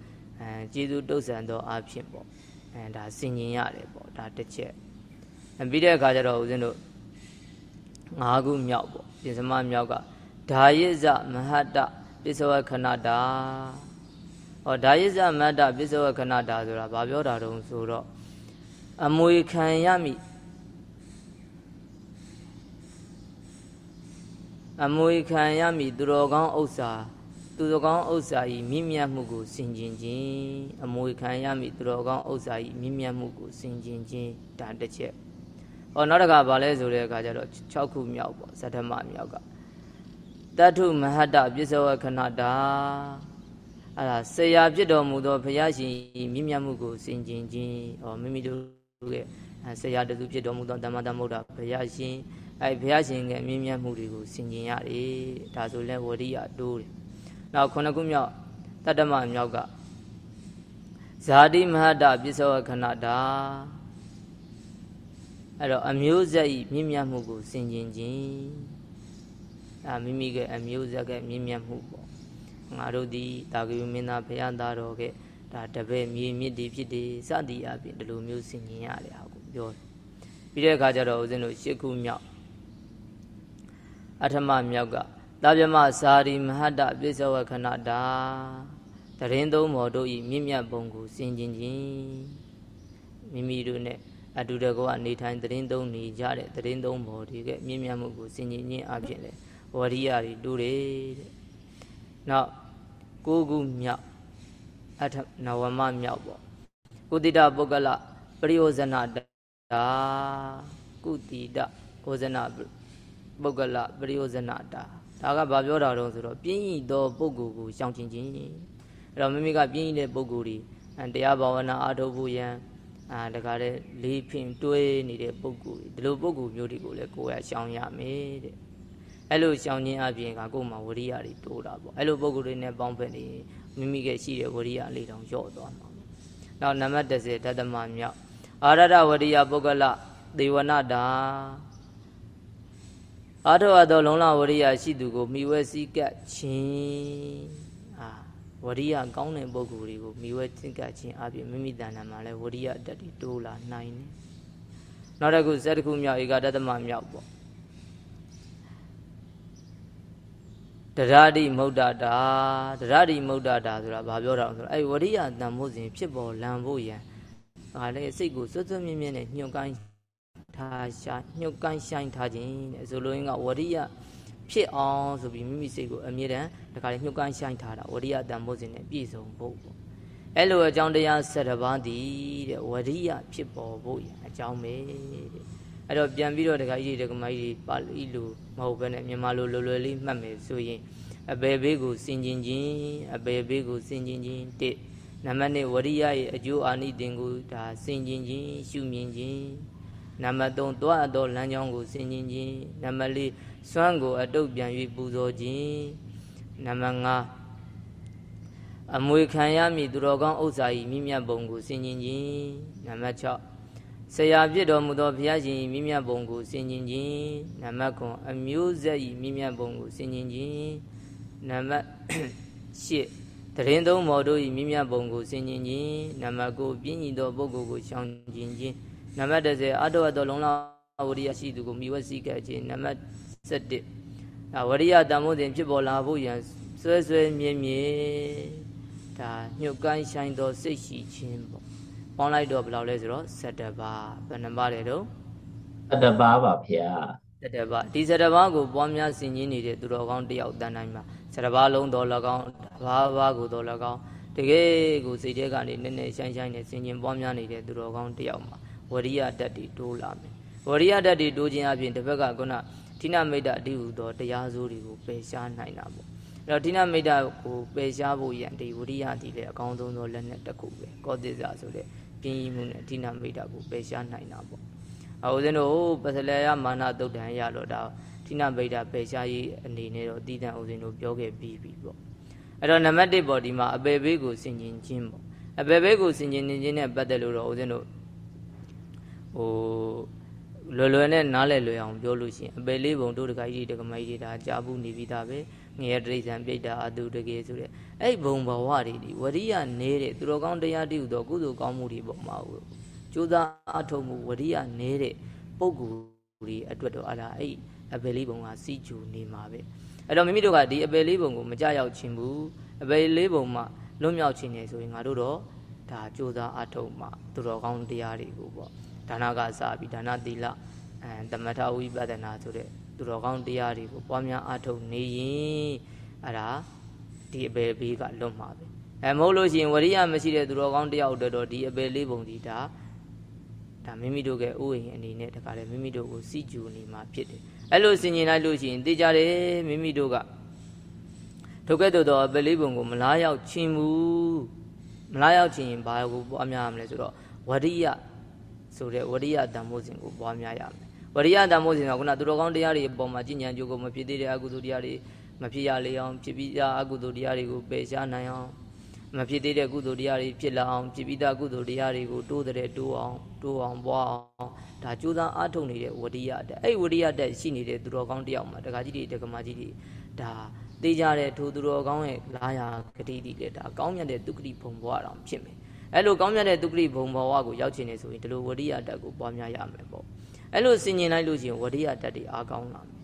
အဲကျေးဇူးတုတ်ဆန်သောအဖြစ်ပေါ့အဲဒါဆင်ញင်ရတယ်ပေါ့ဒါတစ်ချက်ပြီးတဲ့အခါကျတော့ဦးဇင်းတို့၅ခုမြောက်ပေါ့ပြင်စမမြောက်ကဒါယိဇမဟတပစ္စဝခဏတာဟောဒါယိဇမဟတပစ္စဝခဏတာဆိုတာဘာပြောတာတုံးဆိုတော့အမွေခံရမ အမွေခံရမည်သူတော်ကောင်းဥစ္စာသူတော်ကောင်းဥစ္စာဤမြင့်မြတ်မှုကိုဆင်ခြင်ခြင်းအမွေခံရမည်သူတော်ကောင်းဥစ္စာဤမြင့်မြတ်မှုကိုဆင်ခြင်ခြင်းဒါတစ်ချက်ဟောနောက်တစ်ခါဗာလဲဆိုတဲ့အခါကျတော့6ခုမြောက်ပေါ့ဇထမမြောက်ကတထုမဟတပစ္စဝခဏတာအဲ့ဒါဆရာဖြစ်တော်မူသောဘုရားရှင်မြင့်မြတ်မှုကိုစင်ကျင်ခြင်းဟောမိမိတို့ရဲ့ဆရာတသူဖြစ်တော်မူသောဓမ္မသမုဒ္ဒဘုရားရှင် အဲ့ဘုရားရှင်ရဲ့မြင့်မြတ်မှုတွေကိုစင်ကျင်ရတယ်ဒါဆိုလဲဝရိယတိုးတယ်နောက်ခုနှစ်ခုမြောက်တတ္တမမြောက်ကဇာတိမဟတပစ္စဝခဏတာအဲ့တော့အမျိုးဆက်ဤမြင့်မြတ်မှုကိုဆင်ခြင်ခြင်းအဲမိမိကအမျိုးဆက်ကမြင့်မြတ်မှုပေါ့ငါတို့ဒီတာဂယုမင်းသားဘုရားသားတော်ကဒါတပည့်မြေမြင့်ဒီဖြစ်ဒီစသည်အပြင်ဒီလိုမျိုးဆင်ခြင်ရတယ်ဟာကိုပြောတယ်ပြီးတဲ့အခါကျတော့ဦးဇင်းတို့ရှစ်ခုမြောက် အထမမြောက်ကတာပြမဇာတိမဟတပိစ္ဆဝခဏတာတရင်သုံးမော်တို့ဤမြင့်မြတ်ပုံကိုဆင်ခြင်ခြင်းမိမိတို့ ਨੇ အတူတကောအနေထိုင်သတင်းသုံးနေကြတဲ့သတင်းသုံးဘော်တွေကမြင့်မြတ်မှုကိုစင်ကြင်ခြင်းအပြင်လေဝရိယတွေတူတယ်တဲ့နောက်ကိုခုမြောက်အထနဝမမြောက်ပေါ့ကုတိတပုဂ္ဂလပရိယောဇနတာကုတိတဩဇန ပုဂ္ဂလပရိယောဇနတာဒါကဘာပြောတာတော့ဆိုတော့ပြင်းဤသောပုဂ္ဂိုလ်ကိုရှောင်ကျင်ခြင်းအဲ့တော့မိမိကပြင်းဤတဲ့ပုဂ္ဂိုလ်ဒီတရားဘာဝနာအားထုတ်ဖို့ရန်အာတခါတည်းလေးဖင်တွဲနေတဲ့ပုံကူဒီလိုပုံကူမျိုးတွေကိုလည်းကိုယ်ရရှောင်ရမယ်တဲ့အဲ့လိုရှောင်ခြင်းအပြင်ကကိုယ်မှာဝရိယတွေတိုးတာပေါ့အဲ့လိုပုံကူတွေနဲ့ပေါင်းဖက်နေမိမိကရှိတဲ့ဝရိယလေးတောင်လျော့သွားမှာနောက်နံပါတ်30ဓတ္တမမြောက်အာရဒဝရိယပုဂ္ဂလသေဝနာတာ အာထောအပ်သောလုံလဝရိယရှိသူကိုမိဝဲစည်းကပ်ခြင်းဝရိယကောင်းတဲ့ပုဂ္ဂိုလ်တွေကိုမိဝဲသင်္ကခြင်းအပြင်မိမိတဏ္ဍာမှာလည်းဝရိယအတ္တတွေတိုးလာနိုင်တယ်။နောက်တစ်ခုဇက်တစ်ခုမြောက်ဧကတတမမြောက်ပေါ့တရတိမௌဒ္ဒတာတရတိမௌဒ္ဒတာဆိုတာဘာပြောတာလဲဆိုတော့အဲ့ဝရိယတန်ဖို့စဉ်ဖြစ်ပေါ်လံဖို့ရန်ဒါလည်းစိတ်ကိုစွတ်စွတ်မြင့်မြင့်နဲ့ညှို့ကိုင်း ထားရှာညှို့ကိုင်းဆိုင်ထားခြင်းတဲ့ဆိုလိုရင်းကဝရိယဖြစ်အောင်ဆိုပြီးမိမိစိတ်ကိုအမြဲတမ်းတခါလေမြုပ်ကန်းရှိုင်းထားတာဝရိယတန်ဖို့စဉ်နဲ့ပြည့်စုံဖို့ပေါ့အဲ့လိုအကြောင်းတရား7ပါးတည်တဲ့ဝရိယဖြစ်ပေါ်ဖို့အကြောင်းပဲတဲ့အဲ့တော့ပြန်ပြီးတော့တခါကြီးတခါမကြီးပါဠိလိုမဟုတ်ဘဲနဲ့မြန်မာလိုလွယ်လွယ်လေးမှတ်မယ်ဆိုရင်အပေဘေးကိုစင်ကျင်ခြင်းအပေဘေးကိုစင်ကျင်ခြင်းတစ်နံပါတ်1ဝရိယရဲ့အကျိုးအာနိသင်ကိုဒါစင်ကျင်ခြင်းရှုမြင်ခြင်း နံပါတ်3သွားအပ်သောလမ်းကြောင်းကိုစင်ကျင်ခြင်းနံပါတ်4စွမ်းကိုအတုပ်ပြန်၍ပူဇော်ခြင်းနံပါတ်5အမွေခံရမည်သူတော်ကောင်းဥစ္စာ၏မိမြတ်ပုံကိုစင်ကျင်ခြင်းနံပါတ်6ဆရာပြစ်တော်မူသောဘုရားရှင်၏မိမြတ်ပုံကိုစင်ကျင်ခြင်းနံပါတ်9အမျိုးဆက်၏မိမြတ်ပုံကိုစင်ကျင်ခြင်းနံပါတ်8တရင်သုံးမော်တို့၏မိမြတ်ပုံကိုစင်ကျင်ခြင်းနံပါတ်9ပြင်းညီသောပုဂ္ဂိုလ်ကိုရှောင်ကျင်ခြင်း နံပါတ်10အတောအတောလုံးလာဝရိယရှိသူကိုမိဝဲစည်းကပ်ခြင်းနံပါတ်7ဒါဝရိယတန်ဖိုးစဉ်ဖြစ်ပေါ်လာဖို့ရန်ဆွဲဆွဲမြဲမြဲဒါညှုတ်ကိုင်းဆိုင်သောစိတ်ရှိခြင်းပေါ့ပေါင်းလိုက်တော့ဘယ်လောက်လဲဆိုတော့7ပါးဘယ်နှပါးလဲတော့တပါးပါဗျာ7ပါးဒီ7ပါးကိုပွားများဆင်ခြင်နေတဲ့သူတော်ကောင်းတယောက်တန်တိုင်းမှာ7ပါးလုံးတော်၎င်းဘာဘာကိုတော်၎င်းတကယ်ကိုစိတ်ထဲကနေနည်းနည်းရှိုင်းရှိုင်းနဲ့ဆင်ခြင်ပွားများနေတဲ့သူတော်ကောင်းတယောက်မှာ ဝရိယတတ်တွေတိုးလာမယ်ဝရိယတတ်တွေတိုးခြင်းအပြင်တစ်ဖက်ကခုနဌိနမိတ်တအတိဟုသောတရားစိုးတွေကိုပယ်ရှားနိုင်တာပေါ့အဲ့တော့ဌိနမိတ်တကိုပယ်ရှားဖို့ရန်ဒီဝရိယတည်လေအကောင်းဆုံးသောလက်နက်တစ်ခုပဲကောသစ္စာဆိုတဲ့ပြင်းရမှုနဲ့ဌိနမိတ်တကိုပယ်ရှားနိုင်တာပေါ့အဟိုစင်းတို့ပစလေယမာနတုတ်တန်ရတော့ဒါဌိနမိတ်တပယ်ရှားရေးအနေနဲ့တော့တည်တံဥစဉ်တို့ပြောခဲ့ပြီးပြီပေါ့အဲ့တော့နံပါတ်1ပေါ့ဒီမှာအပေဘေးကိုဆင်ကျင်ခြင်းပေါ့အပေဘေးကိုဆင်ကျင်နေခြင်းနဲ့ပတ်သက်လို့တော့ဥစဉ်တို့ ဟိုလွယ်လွယ်နဲ့နားလည်လွယ်အောင်ပြောလို့ရှိရင်အပယ်လေးပုံတို့တခါကြီးတကမကြီးဒါကြာဘူးနေပြီးသားပဲငရဲတိရစ္ဆာန်ပြိတ္တာအတုတကယ်ဆိုတဲ့အဲ့ဘုံဘဝတွေဒီဝရိယနေတဲ့သူတော်ကောင်းတရားတည်ဟူသောကုသိုလ်ကောင်းမှုတွေပေါ်မှာကိုကြိုးစားအထောက်မှုဝရိယနေတဲ့ပုံကူတွေအတွက်တော့အလားအဲ့အပယ်လေးပုံကစီးကျူနေမှာပဲအဲ့တော့မိမိတို့ကဒီအပယ်လေးပုံကိုမကြရောက်ခြင်းဘူးအပယ်လေးပုံမှာလွတ်မြောက်ခြင်းနေဆိုရင်ငါတို့တော့ဒါကြိုးစားအထောက်မှသူတော်ကောင်းတရားတွေကိုပေါ့ ဒါနကစားပြီးဒါနသီလအဲတမထဝိပဿနာဆိုတဲ့သူတော်ကောင်းတရားတွေကိုပွားများအားထုတ်နေရင်အဲ့ဒါဒီအပေဘေးကလွတ်မှာပဲအဲမဟုတ်လို့ရှိရင်ဝရိယမရှိတဲ့သူတော်ကောင်းတယောက်တော့ဒီအပေလေးပုံဒီဒါဒါမိမိတို့ကဥယျာဉ်အနေနဲ့တခါလေမိမိတို့ကိုစီကြူနေမှာဖြစ်တယ်အဲ့လိုဆင်ញင်လိုက်လို့ရှိရင်သိကြတယ်မိမိတို့ကထုတ်ခဲ့တော့အပေလေးပုံကိုမလားရောက်ချင်းဘူးမလားရောက်ချင်းဘာကိုပွားများရမလဲဆိုတော့ဝရိယ ဆိုတဲ့ဝရိယတန်ဖိုးစဉ်ကိုပွားများရမယ်ဝရိယတန်ဖိုးစဉ်ကခုနသူတော်ကောင်းတရားတွေအပေါ်မှာကြည်ညံကြိုးကိုမဖြစ်သေးတဲ့အကုသိုလ်တရားတွေမဖြစ်ရလေအောင်ဖြစ်ပြီးသားအကုသိုလ်တရားတွေကိုပယ်ရှားနိုင်အောင်မဖြစ်သေးတဲ့ကုသိုလ်တရားတွေဖြစ်လာအောင်ဖြစ်ပြီးသားကုသိုလ်တရားတွေကိုတိုးတဲ့တိုးအောင်တိုးအောင်ပွားအောင်ဒါကြိုးစားအားထုတ်နေတဲ့ဝရိယတက်အဲ့ဝရိယတက်ရှိနေတဲ့သူတော်ကောင်းတယောက်မှာတက္ကကြီးတွေတက္ကမကြီးတွေဒါသိကြတဲ့ထိုသူတော်ကောင်းရဲ့လာယာဂတိတိလေဒါကောင်းမြတ်တဲ့ဒုက္ခတိဘုံဘဝတော်ဖြစ်မယ် အဲ့လိုကောင်းမြတ်တဲ့ဒုက္ခတိဘုံဘဝကိုရောက်ချင်နေဆိုရင်ဒီလိုဝရိယတက်ကိုပွားများရမယ်ပေါ့အဲ့လိုဆင်ញင်လိုက်လို့ရှိရင်ဝရိယတက်တွေအားကောင်းလာမယ်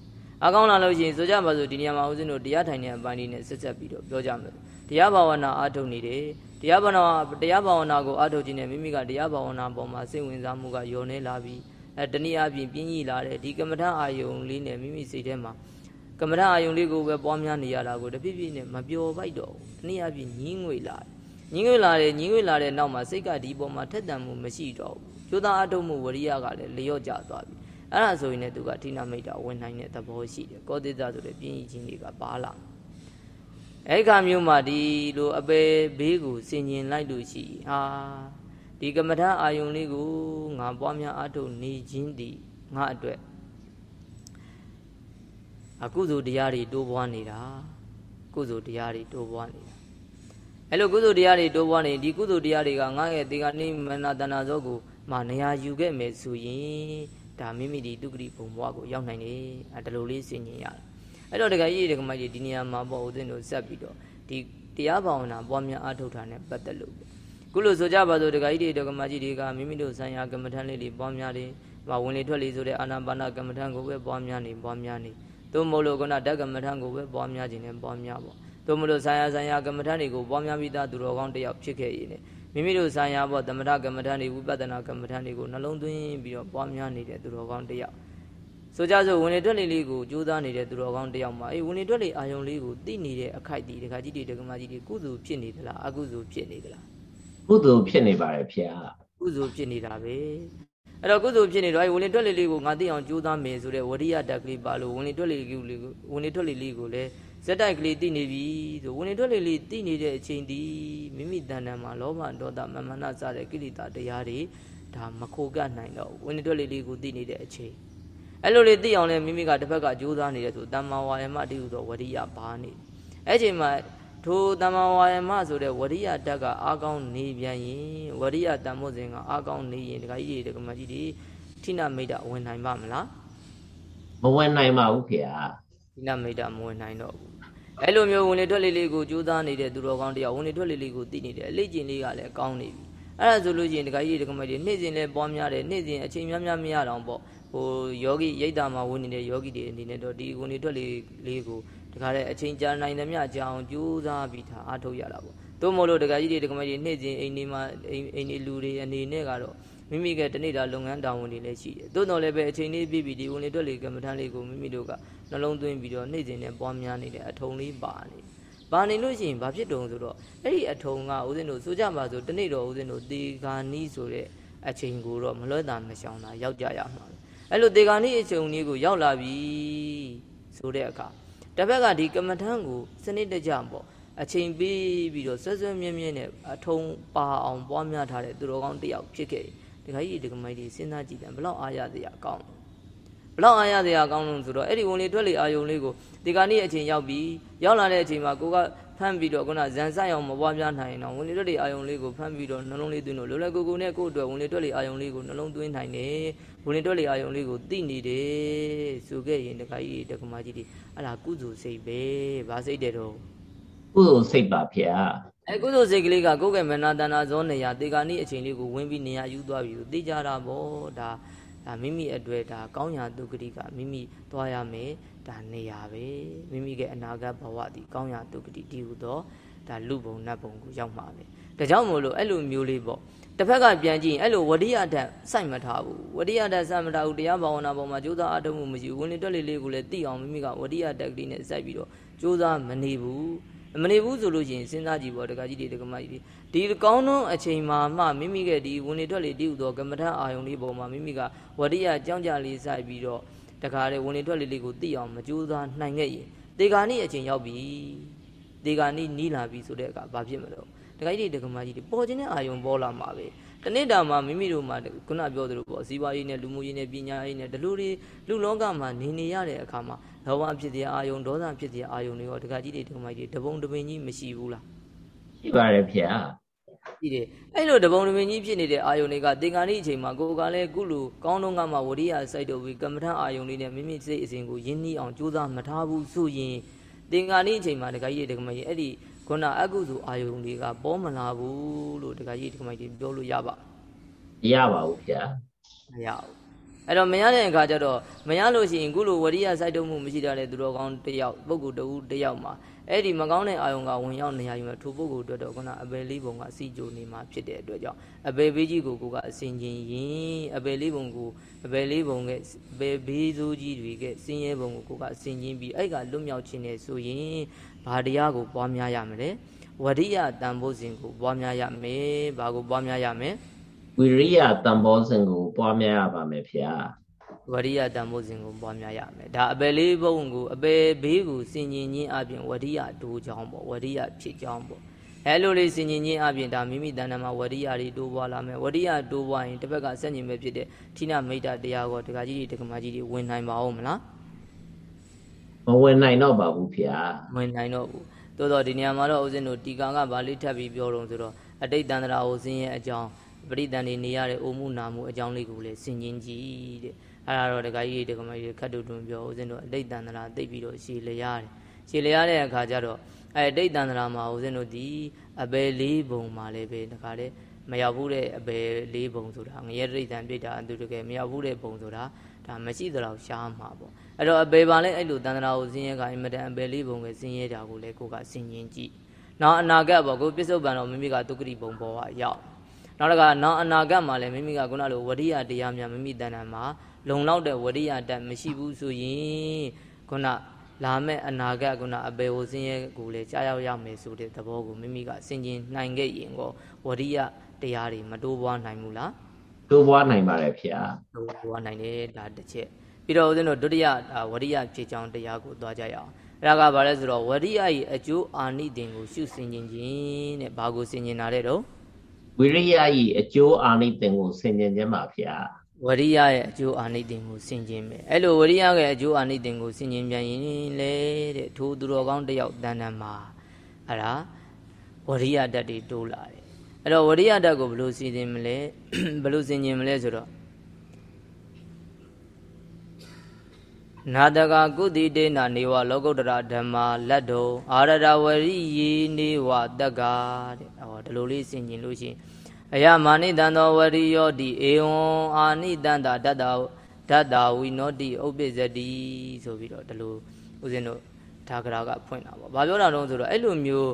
အားကောင်းလာလို့ရှိရင်ဆိုကြပါစို့ဒီနေရာမှာဦးဇင်းတို့တရားထိုင်တဲ့အပိုင်းလေးနဲ့ဆက်ဆက်ပြီးတော့ပြောကြမယ်တရားဘာဝနာအားထုတ်နေတယ်တရားဘာဝနာတရားဘာဝနာကိုအားထုတ်ခြင်းနဲ့မိမိကတရားဘာဝနာပေါ်မှာစိတ်ဝင်စားမှုကယုံနေလာပြီးအဲတနည်းအားဖြင့်ပြင်းကြီးလာတယ်ဒီကမ္မထအာယုံလေးနဲ့မိမိစိတ်ထဲမှာကမ္မထအာယုံလေးကိုပဲပွားများနေရတာကိုတပြည့်ပြည့်နဲ့မပျော်ပိုက်တော့ဘူးတနည်းအားဖြင့်ညင်းငွေလာတယ် ညင်းငွေလာတယ်ညင်းငွေလာတဲ့နောက်မှာစိတ်ကဒီပေါ်မှာထက်တန်မှုမရှိတော့ဘူးကျိုးသားအထုတ်မှုဝရိယကလည်းလျော့ကျသွားပြီအဲ့ဒါဆိုရင်လည်းသူကဌိနမိတ်တာဝင်နိုင်တဲ့သဘောရှိတယ်ကောတိတဆိုတဲ့ပြင်းကြီးချင်းတွေကပါလာအဲ့ခါမျိုးမှာဒီလိုအပေဘေးကိုဆင်ញင်လိုက်လို့ရှိဟာဒီကမ္မထာအာယုံလေးကိုငါပွားများအထုတ်နေခြင်းဒီငါအတွက်အကုသိုလ်တရားတွေတိုးပွားနေတာကုသိုလ်တရားတွေတိုးပွားနေတာ အဲ့လိုကုသိုလ်တရားတွေတိုးပွားနေဒီကုသိုလ်တရားတွေကငါရဲ့တေဂာနိမနာတနာဇောကိုမှနေရာယူခဲ့မယ်ဆိုရင်ဒါမိမိဒီဒုက္ခတိဘုံဘဝကိုရောက်နိုင်တယ်အဲဒါလိုလေးဆင်ញင်ရတယ်အဲ့တော့တခါကြီးတခါမကြီးဒီနေရာမှာပေါ့ဦးဇင်းတို့ဆက်ပြီးတော့ဒီတရားဘာဝနာပွားများအားထုတ်တာနဲ့ပတ်သက်လို့ခုလိုဆိုကြပါစို့တခါကြီးတခါမကြီးတွေကမိမိတို့ဆိုင်ရာကမ္မထန်လေးတွေပွားများတယ်မဝင်လေထွက်လေဆိုတဲ့အာနာပါနကမ္မထန်ကိုပဲပွားများနေပွားများနေသို့မဟုတ်လို့ကနဓကမ္မထန်ကိုပဲပွားများခြင်းနဲ့ပွားများပေါ့ သို့မဟုတ်လို့ဆိုင်ရာဆိုင်ရာကမ္မထန်တွေကိုပွားများပြီးသားသူတော်ကောင်းတယောက်ဖြစ်ခဲ့ရည်နဲ့မိမိတို့ဆိုင်ရာပေါ့သမထကမ္မထန်တွေဝိပဿနာကမ္မထန်တွေကိုနှလုံးသွင်းပြီးတော့ပွားများနေတဲ့သူတော်ကောင်းတယောက်ဆိုကြဆိုဝင်လေထွက်လေလေးကိုကြိုးစားနေတဲ့သူတော်ကောင်းတယောက်မှာအေးဝင်လေထွက်လေအာယုံလေးကိုသိနေတဲ့အခိုက်ဒီတခါကြီးတွေတက္ကမကြီးတွေကုသိုလ်ဖြစ်နေသလားအကုသိုလ်ဖြစ်နေသလားကုသိုလ်ဖြစ်နေပါတယ်ဖေဟာကုသိုလ်ဖြစ်နေတာပဲအဲ့တော့ကုသိုလ်ဖြစ်နေတော့အဲဝင်လေထွက်လေလေးကိုငါသိအောင်ကြိုးစားမယ်ဆိုတဲ့ဝရိယတက်ကလေးပါလို့ဝင်လေထွက်လေလေးကိုဝင်လေထွက်လေလေးကိုလည်း ဇက်တိုက်ကလေးသိနေပြီဆိုဝင်လေထွက်လေလေးသိနေတဲ့အချိန်ဒီမိမိတဏ္ဍာမှာလောဘဒေါသမမနစတဲ့ကိလေသာတရားတွေဒါမခိုကပ်နိုင်တော့ဝင်လေထွက်လေလေးကိုသိနေတဲ့အချိန်အဲ့လိုလေးသိအောင်လဲမိမိကတစ်ဖက်ကကြိုးစားနေတယ်ဆိုတမ္မာဝါယမတိဟုသောဝရိယဘာနေအဲ့ချိန်မှာထိုတမ္မာဝါယမဆိုတဲ့ဝရိယတက်ကအားကောင်းနေပြန်ရင်ဝရိယတန်ဖို့စဉ်ကအားကောင်းနေရင်ဒကာကြီးတွေဒကာမကြီးတွေထိနမိတ်တဝင်နိုင်ပါမလားမဝင်နိုင်ပါဘူးဖေဟာထိ နမိတ်တမဝင်နိုင်တော့ဘူးအဲ့လိုမျိုးဝင်လေထွက်လေလေးကိုကြိုးစားနေတဲ့သူတော်ကောင်းတရားဝင်လေထွက်လေလေးကိုသိနေတယ်အလေးကျင့်လေးကလည်းကောင်းနေပြီအဲ့ဒါဆိုလို့ရှိရင်ဒကာကြီးဒကာမကြီးနေ့စဉ်လည်းပွားများတယ်နေ့စဉ်အချိန်များများမရတော့ပေါ့ဟိုယောဂီရိတ်တာမှာဝင်နေတဲ့ယောဂီတွေအနေနဲ့တော့ဒီဝင်လေထွက်လေလေးကိုတခါလေအချိန်ကြာနိုင်သမျှကြာအောင်ကြိုးစားပြီးထားအားထုတ်ရတာပေါ့တို့မို့လို့ဒကာကြီးတွေဒကာမကြီးနေ့စဉ်အိမ်ဒီမှာအိမ်အိမ်ဒီလူတွေအနေနဲ့ကတော့ မိမိကတနေ့တာလုပ်ငန်းတာဝန်တွေလည်းရှိတယ်သို့တော်လည်းပဲအချိန်လေးပြည့်ပြီးဒီဝင်လေထွက်လေကမ္မထမ်းလေးကိုမိမိတို့ကနှလုံးသွင်းပြီးတော့နေ့စဉ်နဲ့ပွားများနေတဲ့အထုံလေးပါနေပါနေလို့ရှိရင်ဘာဖြစ်တုံဆိုတော့အဲ့ဒီအထုံကဦးဇင်းတို့ဆိုကြပါဆိုတနေ့တော့ဦးဇင်းတို့တေဂာနီးဆိုတဲ့အချိန်ကိုတော့မလွဲတာမရှောင်တာရောက်ကြရမှာပဲအဲ့လိုတေဂာနီးအချိန်လေးကိုရောက်လာပြီဆိုတဲ့အခါတစ်ဖက်ကဒီကမ္မထမ်းကိုစနစ်တကျပေါ့အချိန်ပေးပြီးတော့ဆွဲဆွဲမြဲမြဲနဲ့အထုံပါအောင်ပွားများထားတဲ့သူတော်ကောင်းတစ်ယောက်ဖြစ်ခဲ့ ဒီခါကြီးဒီကမိုက်ဒီစဉ်းစားကြည့်တယ်ဘလောက်အားရစရာကောင်းဘလောက်အားရစရာကောင်းလို့ဆိုတော့အဲ့ဒီဝင်လေထွက်လေအာယုံလေးကိုဒီကနေ့အချိန်ရောက်ပြီရောက်လာတဲ့အချိန်မှာကိုကဖမ်းပြီးတော့ခုနဇန်ဆိုင်အောင်မပွားများနိုင်တော့ဝင်လေထွက်လေအာယုံလေးကိုဖမ်းပြီးတော့နှလုံးလေးသွင်းလို့လောလောကူကူနဲ့ကိုယ့်အတွက်ဝင်လေထွက်လေအာယုံလေးကိုနှလုံးသွင်းနိုင်တယ်ဝင်လေထွက်လေအာယုံလေးကိုသိနေတယ်ဆိုခဲ့ရင်တခါကြီးတက္ကမကြီးဒီအဲ့ဒါကုသိုလ်စိတ်ပဲဗာစိတ်တယ်တော့ ကုသိုလ်စိတ်ပါဖေဟာအဲကုသိုလ်စိတ်ကလေးကကိုယ်ကမနာတနာဇောနေရတေဂာနိအချိန်လေးကိုဝင်ပြီးနေရယူသွားပြီလို့သိကြတာပေါ့ဒါဒါမိမိအတွေ့ဒါကောင်းရာဒုက္ခတိကမိမိသွားရမယ်ဒါနေရပဲမိမိရဲ့အနာဂတ်ဘဝဒီကောင်းရာဒုက္ခတိတည်ဟူသောဒါလူဘုံနတ်ဘုံကိုရောက်မှာပဲဒါကြောင့်မို့လို့အဲ့လိုမျိုးလေးပေါ့တစ်ဖက်ကပြန်ကြည့်ရင်အဲ့လိုဝရိယဓာတ်စိုက်မထားဘူးဝရိယဓာတ်စိုက်မထားဘူးတရားဘာဝနာပေါ်မှာကြိုးစားအထုံးမှုမရှိဘူးဝင်လေတွက်လေလေးကိုလည်းသိအောင်မိမိကဝရိယဓာတ်ကလေးနဲ့စိုက်ပြီးတော့ကြိုးစားမနေဘူး မနေဘူးဆိုလို့ရှိရင်စဉ်းစားကြည့်ပေါ့တက္ကကြီးတွေတက္ကမကြီးတွေဒီကောင်းသောအချိန်မှာမှမိမိကဒီဝင်လေထွက်လေတည်ဟူသောကမ္မထအာယုံလေးပေါ်မှာမိမိကဝရိယကြောင်းကြလေးစိုက်ပြီးတော့တခါလေဝင်လေထွက်လေလေးကိုသိအောင်မကြိုးစားနိုင်ခဲ့ရင်တေဂာနိအချိန်ရောက်ပြီတေဂာနိနီးလာပြီဆိုတဲ့အခါဘာဖြစ်မလို့တက္ကကြီးတွေတက္ကမကြီးတွေပေါ်ခြင်းတဲ့အာယုံပေါ်လာမှာပဲ တနေ့တာမှာမိမိတို့မှာခုနပြောသလိုပေါ့စီးပွားရေးနဲ့လူမှုရေးနဲ့ပညာရေးနဲ့ဒီလိုတွေလူလောကမှာနေနေရတဲ့အခါမှာလောဘဖြစ်တဲ့အာယုံဒေါသဖြစ်တဲ့အာယုံတွေရောတက္ကကြီးတွေတက္ကမကြီးတွေတပုံတပင်ကြီးမရှိဘူးလားရှိပါတယ်ဖေဟာကြည့်တယ်အဲ့လိုတပုံတပင်ကြီးဖြစ်နေတဲ့အာယုန်တွေကသင်္ကာရိအချိန်မှာကိုယ်ကလည်းကုလူကောင်းတော့ကမှဝရိယစိုက်တော့ပြီးကမ္မထအာယုန်လေးနဲ့မိမိစိတ်အစဉ်ကိုယဉ်နီးအောင်ကြိုးစားမထားဘူးဆိုရင်သင်္ကာရိအချိန်မှာတခါကြီးတခါမကြီးအဲ့ဒီ ခုနအကုသိုလ်အာယုန်တွေကပေါ်မလာဘူးလို့တခါကြီးတခါမကြီးပြောလို့ရပါမရပါဘူးဖေဟာမရဘူးအဲ့တော့မရတဲ့အခါကျတော့မရလို့ရှိရင်ကုလိုဝရိယစိုက်တုံးမှုမရှိတာတဲ့သူတော်ကောင်းတစ်ယောက်ပုဂ္ဂိုလ်တစ်ဦးတစ်ယောက်မှာအဲ့ဒီမကောင်းတဲ့အာယုံကဝင်ရောက်နေရယူမဲ့ထိုပုဂ္ဂိုလ်အတွက်တော့ခုနအပေလေးပုံကအစီကြိုနေမှာဖြစ်တဲ့အတွက်ကြောင့်အပေဘေးကြီးကိုကိုကအစင်ချင်းရင်အပေလေးပုံကိုအပေလေးပုံကအပေဘေးစိုးကြီးတွေကစင်းရဲပုံကိုကိုကအစင်ချင်းပြီးအဲ့ကလွတ်မြောက်ခြင်းနဲ့ဆိုရင် ဘာတရားကိုပွားများရမလဲဝရိယတန်ဖိုးစဉ်ကိုပွားများရမယ်ဘာကိုပွားများရမလဲဝိရိယတန်ဖိုးစဉ်ကိုပွားများရပါမယ်ဖေ။ဝရိယတန်ဖိုးစဉ်ကိုပွားများရမယ်။ဒါအပယ်လေးဘုံကိုအပယ်ဘေးကိုစင်ကျင်ခြင်းအပြင်ဝရိယဒိုးချောင်းပေါ့ဝရိယဖြစ်ချောင်းပေါ့အဲလိုလေးစင်ကျင်ခြင်းအပြင်ဒါမိမိတဏ္ဍာမှာဝရိယတွေတိုးပွားလာမယ်ဝရိယတိုးပွားရင်တစ်ဖက်ကစัจဉ္ဇဉ်ပဲဖြစ်တဲ့ဌိနမိတ်တတရားကိုဒကာကြီးတွေဒကာမကြီးတွေဝင်နိုင်ပါဦးမလား။ ဝင်နိုင်တော့ပါဘူးဖေဟာဝင်နိုင်တော့ဘူးသို့တော့ဒီနေရာမှာတော့ဦးဇင်းတို့တီကာကဗာလေးထပ်ပြီးပြောတော့ဆိုတော့အတိတ်တန္တရာကိုစင်းရဲ့အကြောင်းပရိသန်နေနေရတဲ့အိုမှုနာမှုအကြောင်းလေးကိုလည်းစင်ញင်ကြည့်တဲ့အဲ့ဒါတော့တက္ကကြီးတွေတက္ကမကြီးတွေခတ်တူတွင်ပြောဦးဇင်းတို့အတိတ်တန္တရာသိပြီးတော့ရှည်လျားတယ်ရှည်လျားတဲ့အခါကျတော့အဲအတိတ်တန္တရာမှာဦးဇင်းတို့ဒီအဘယ်လေးပုံမှာလည်းပဲတခါလေမရောက်ဘူးတဲ့အဘယ်လေးပုံဆိုတာငရဲတိတ်တန်ပြိတ္တာအတူတကယ်မရောက်ဘူးတဲ့ပုံဆိုတာဒါမရှိသလောက်ရှားမှာပေါ့ အဲ့တော့အဘယ်ပါလဲအဲ့လိုတန္တရာကိုစင်းရဲကအင်မတန်အဘယ်လေးပုံပဲစင်းရဲတာကိုလည်းကိုကစင်ញင်ကြည့်နောက်အနာဂတ်ပေါ့ကိုပြစ္ဆုတ်ပံတော်မိမိကဒုက္ခတိပုံပေါ်ကရောက်နောက်တစ်ခါနောက်အနာဂတ်မှာလည်းမိမိကခုနလိုဝရိယတရားများမိမိတဏ္ဍာမှာလုံလောက်တဲ့ဝရိယတတ်မရှိဘူးဆိုရင်ခုနလာမဲ့အနာဂတ်ခုနအပေဟိုစင်းရဲကိုလည်းကြားရောက်ရမယ်ဆိုတဲ့သဘောကိုမိမိကစင်ကျင်နိုင်ခဲ့ရင်ကိုဝရိယတရားတွေမတိုးပွားနိုင်ဘူးလားတိုးပွားနိုင်ပါတယ်ဖေ။တိုးပွားနိုင်တယ်ဒါတစ်ချက် ပြီးတော့ဦးဇင်းတို့ဒုတိယဝရိယဖြည့်ချောင်းတရားကိုသွားကြရအောင်အဲ့ဒါကဘာလဲဆိုတော့ဝရိယရဲ့အကျိုးအာနိသင်ကိုရှုစင်ကျင်ခြင်းတဲ့ဘာကိုစင်ကျင်တာလဲတော့ဝိရိယဤအကျိုးအာနိသင်ကိုဆင်ခြင်ခြင်းပါဗျာဝရိယရဲ့အကျိုးအာနိသင်ကိုဆင်ခြင်မယ်အဲ့လိုဝရိယရဲ့အကျိုးအာနိသင်ကိုဆင်ခြင်ပြန်ရင်လေတဲ့ထိုသူတော်ကောင်းတယောက်တန်တန်မှာအဲ့ဒါဝရိယဓာတ်တွေတိုးလာတယ်အဲ့တော့ဝရိယဓာတ်ကိုဘယ်လိုဆင်ခြင်မလဲဘယ်လိုဆင်ခြင်မလဲဆိုတော့ နာတကကုတိတေနာနေဝလောကုတ္တရာဓမ္မာလက်တော်အာရဒဝရိယေနေဝတက္ကာတဲ့ဟောဒီလိုလေးဆင်ကျင်လို့ရှိရင်အယမာနိတံသောဝရိယောတိဧဝံအာနိတံတာတတ္တဓတ္တဝိနောတိဥပ္ပဇတိဆိုပြီးတော့ဒီလိုဦးဇင်းတို့ဒါကရာကဖွင့်တာပေါ့။ဘာပြောတာလဲဆိုတော့အဲ့လိုမျိုး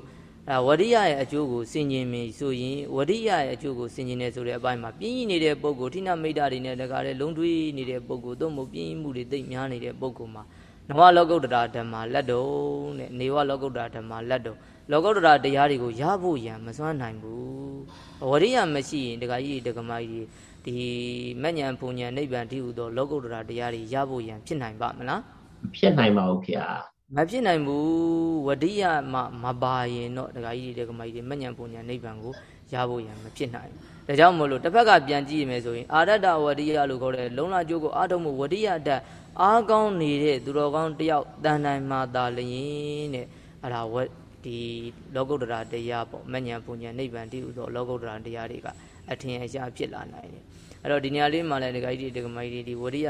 အဲဝရိယရဲ့အကျိုးကိုစင်ကျင်ပြီဆိုရင်ဝရိယရဲ့အကျိုးကိုစင်ကျင်နေဆိုတဲ့အပိုင်းမှာပြင်းကြီးနေတဲ့ပုံကိုဌိနမိတ်တာတွေနဲ့တကားတဲ့လုံတွေးနေတဲ့ပုံကိုသို့မဟုတ်ပြင်းမှုတွေသိများနေတဲ့ပုံကိုမှာနဝလောကုတ္တရာဓမ္မလက်တုံတဲ့နေဝလောကုတ္တရာဓမ္မလက်တုံလောကုတ္တရာတရားတွေကိုရဖို့ရန်မစွမ်းနိုင်ဘူးဝရိယမရှိရင်တကားကြီးတကမာကြီးဒီမညံပုံညံနိဗ္ဗာန်တည်ဟူသောလောကုတ္တရာတရားတွေရဖို့ရန်ဖြစ်နိုင်ပါမလားဖြစ်နိုင်ပါဘူးခင်ဗျာ မဖြစ်နိုင်ဘူးဝတိယမမပါရင်တော့ဒကာကြီးတွေဒကာမကြီးတွေမညံပုံညာနိဗ္ဗာန်ကိုရဖို့ရန်မဖြစ်နိုင်ဘူးဒါကြောင့်မို့လို့တစ်ဖက်ကပြန်ကြည့်ရမယ်ဆိုရင်အာရတ္တဝတိယလို့ခေါ်တဲ့လုံလကျိုးကိုအာထုံမှုဝတိယတတ်အားကောင်းနေတဲ့သူတော်ကောင်းတယောက်တန်တိုင်းမှာသာလျင်တဲ့အဲ့ဒါဝဒီလောကုတ္တရာတရားပေါ့မညံပုံညာနိဗ္ဗာန်တည်ဟူသောလောကုတ္တရာတရားတွေကအထင်အရှားဖြစ်လာနိုင်တယ်အဲ့တော့ဒီနေရာလေးမှာလည်းဒကာကြီးတွေဒကာမကြီးတွေဒီဝတိယ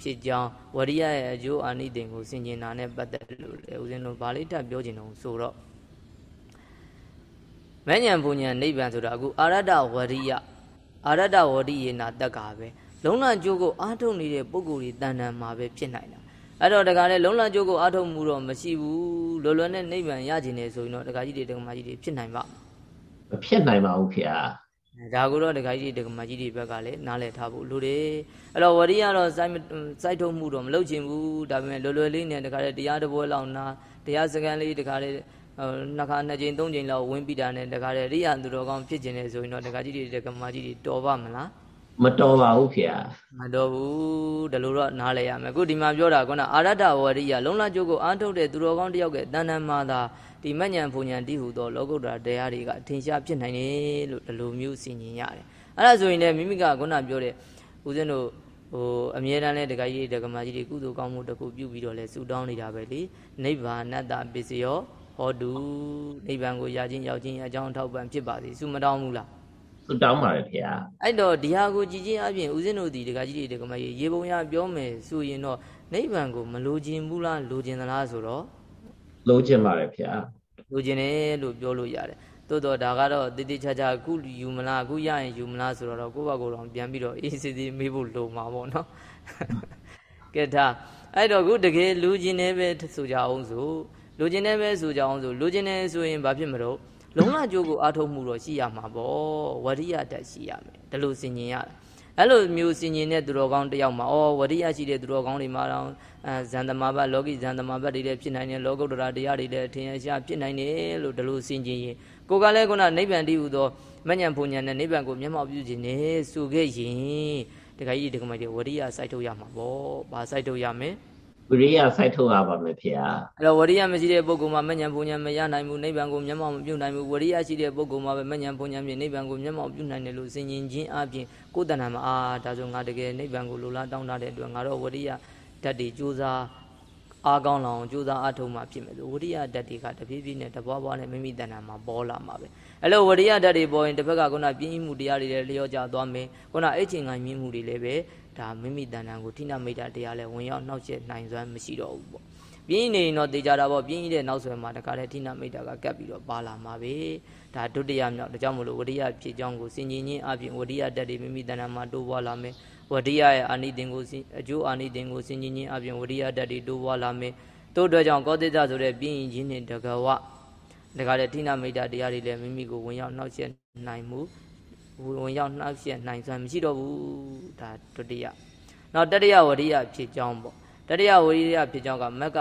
ဖြစ်ကြောင်းဝရိယရဲ့အကျိုးအာနိသင်ကိုဆင်ခြင်တာနဲ့ပတ်သက်လို့လေဦးဇင်းတို့ဗာလိထပ်ပြောချင်တော့ဆိုတော့မဉ္ဇဉ်ပူဉ္ဇဉ်နိဗ္ဗာန်ဆိုတာအခုအာရတ္တဝရိယအာရတ္တဝရိယေနာတက်ကပဲလုံးလကျိုးကိုအာထုတ်နေတဲ့ပုဂ္ဂိုလ်တွေတန်တန်မှာပဲဖြစ်နိုင်တာအဲ့တော့တခါလေလုံးလကျိုးကိုအာထုတ်မှုတော့မရှိဘူးလောလောနဲ့နိဗ္ဗာန်ရကျင်နေဆိုရင်တော့တခါကြီးတွေတခါမကြီးတွေဖြစ်နိုင်ပါမဖြစ်နိုင်ပါဘူးခင်ဗျာ ဒါကိုတော့ဒကာကြီးဒကာမကြီးတွေဘက်ကလည်းနားလည်ထားဖို့လိုတယ်အဲ့တော့ဝရိယတော့စိုက်စိုက်ထုတ်မှုတော့မလုပ်ချင်ဘူးဒါပေမဲ့လွယ်လွယ်လေးနဲ့ဒကာလေးတရားတပွဲလောက်နာတရားစကန်လေးဒကာလေးနှစ်ခါနှစ်ကြိမ်သုံးကြိမ်လောက်ဝင်ပြီးတာနဲ့ဒကာလေးရိယာသူတော်ကောင်းဖြစ်ကျင်နေဆိုရင်တော့ဒကာကြီးတွေဒကာမကြီးတွေတော်ပါမလားမတော်ပါဘူးခင်ဗျာမတော်ဘူးဒါလိုတော့နားလည်ရမယ်အခုဒီမှာပြောတာကအာရတ္တဝရိယလုံလကျိုးကိုအားထုတ်တဲ့သူတော်ကောင်းတယောက်ကတဏ္ဍမှာသာ ဒီမညံဖုန်ညံတိဟုသောလောကုတ္တရာတရားတွေကအထင်ရှားဖြစ်နိုင်တယ်လို့ဒီလိုမျိုးစီရင်ရတယ်အဲ့ဒါဆိုရင်လည်းမိမိကခုနပြောတဲ့ဦးဇင်းတို့ဟိုအမြဲတမ်းလဲတခါကြီးတက္ကမကြီးတွေကုသိုလ်ကောင်းမှုတခုပြုပြီးတော့လဲဆုတောင်းနေတာပဲလေနိဗ္ဗာန်တပစ္စယောဟောတုနိဗ္ဗာန်ကိုရခြင်းရောက်ခြင်းအကြောင်းထောက်ပံ့ဖြစ်ပါစေဆုမတောင်းဘူးလားဆုတောင်းပါတယ်ခင်ဗျာအဲ့တော့ဒီဟာကိုကြည်ချင်းအပြင်ဦးဇင်းတို့ဒီတခါကြီးတွေတက္ကမကြီးရေပုံရပြောမယ်ဆိုရင်တော့နိဗ္ဗာန်ကိုမလိုချင်ဘူးလားလိုချင်သလားဆိုတော့ လိုချင်ပါတယ်ခင်ဗျာလိုချင်တယ်လို့ပြောလို့ရတယ်သို့တော့ဒါကတော့တည်တည်ချာချာအခုယူမလားအခုရရင်ယူမလားဆိုတော့ကိုယ့်ဘာကိုယ်တော့ပြန်ပြီးတော့အေးစစ်စစ်မေးဖို့လိုမှာပေါ့နော်ကဲဒါအဲ့တော့အခုတကယ်လူကျင်နေပဲဆိုကြအောင်ဆိုလူကျင်နေပဲဆိုကြအောင်ဆိုလူကျင်နေဆိုရင်ဘာဖြစ်မလို့လုံလကြိုးကိုအားထုတ်မှုတော့ရှိရမှာပေါ့ဝရိယတက်ရှိရမယ်ဒါလို့စင်ញင်ရတယ်အဲ့လိုမျိုးစင်ញင်တဲ့သူတော်ကောင်းတယောက်မှာဩဝရိယရှိတဲ့သူတော်ကောင်းတွေမှာတော့အဲ ဇန်သမဘတ်လောကီဇန်သမဘတ်တွေလည်းဖြစ်နိုင်တယ်လောကုတ္တရာတရားတွေလည်းအထင်ရှားဖြစ်နိုင်တယ်လို့ဒီလိုစင်ញင်ရင်ကိုကလည်းခုနနိဗ္ဗာန်တည်ဟူသောမညံဖုန်ညံနဲ့နိဗ္ဗာန်ကိုမျက်မှောက်ပြုခြင်းနဲ့ဆိုခဲ့ရင်တခါကြီးဒီကမကြီးဝရိယစိုက်ထုတ်ရမှာပေါ့။ဘာစိုက်ထုတ်ရမလဲဝရိယစိုက်ထုတ်ရပါမယ်ဖေ။အဲ့တော့ဝရိယမရှိတဲ့ပုဂ္ဂိုလ်မှာမညံဖုန်ညံမရနိုင်ဘူးနိဗ္ဗာန်ကိုမျက်မှောက်မပြုနိုင်ဘူးဝရိယရှိတဲ့ပုဂ္ဂိုလ်မှာပဲမညံဖုန်ညံဖြင့်နိဗ္ဗာန်ကိုမျက်မှောက်ပြုနိုင်တယ်လို့စင်ញင်ခြင်းအပြင်ကိုယ်တဏ္ဍာမှာအာဒါဆိုငါတကယ်နိဗ္ဗာန်ကိုလိုလားတောင်းတတဲ့အတွက်ငါတော့ဝရိယ ဓာတ်တွေကြိုးစားအားကောင်းလောင်ကြိုးစားအားထုတ်မှဖြစ်မယ်ဆိုဝရိယဓာတ်တွေကတဖြည်းဖြည်းနဲ့တပွားပွားနဲ့မိမိတဏ္ဍာမှာပေါ်လာမှာပဲအဲ့လိုဝရိယဓာတ်တွေပေါ်ရင်တစ်ဖက်ကခုနပြင်းမှုတရားတွေလည်းလျော့ကျသွားမယ်ခုနအဲ့ချိန်ငိုင်းမြင့်မှုတွေလည်းပဲဒါမိမိတဏ္ဍာကိုထိနာမိတာတရားလည်းဝင်ရောက်နှောက်ယှက်နိုင်စွမ်းမရှိတော့ဘူးပေါ့ပြင်းနေရင်တော့တေချာတာပေါ့ပြင်းတဲ့နောက်ဆွဲမှာတခါတည်းထိနာမိတာကကပ်ပြီးတော့ပါလာမှာပဲဒါဒုတိယမြောက်ဒါကြောင့်မလို့ဝရိယဖြစ်ကြောင်းကိုစင်ကြီးချင်းအပြင်ဝရိယဓာတ်တွေမိမိတဏ္ဍာမှာတိုးပွားလာမယ် ဝရိယရဲ့အာနိသင်ကိုအကျိုးအာနိသင်ကိုစင်ကြီးချင်းအပြင်ဝရိယဓာတ်တွေတိုးပွားလာမယ်တို့အတွက်ကြောင့်ကောတိတဆိုတဲ့ပြင်းရင်ချင်းနဲ့တကဝဒါကလည်းဌိနမိတ်တာတရားတွေလည်းမိမိကိုဝင်ရောက်နှောက်ယှက်နိုင်မှုဝင်ရောက်နှောက်ယှက်နိုင်စွမ်းမရှိတော့ဘူးဒါဒုတိယနောက်တတိယဝရိယဖြစ်ကြောင်းပေါ့တတိယဝရိယဖြစ်ကြောင်းကမက်က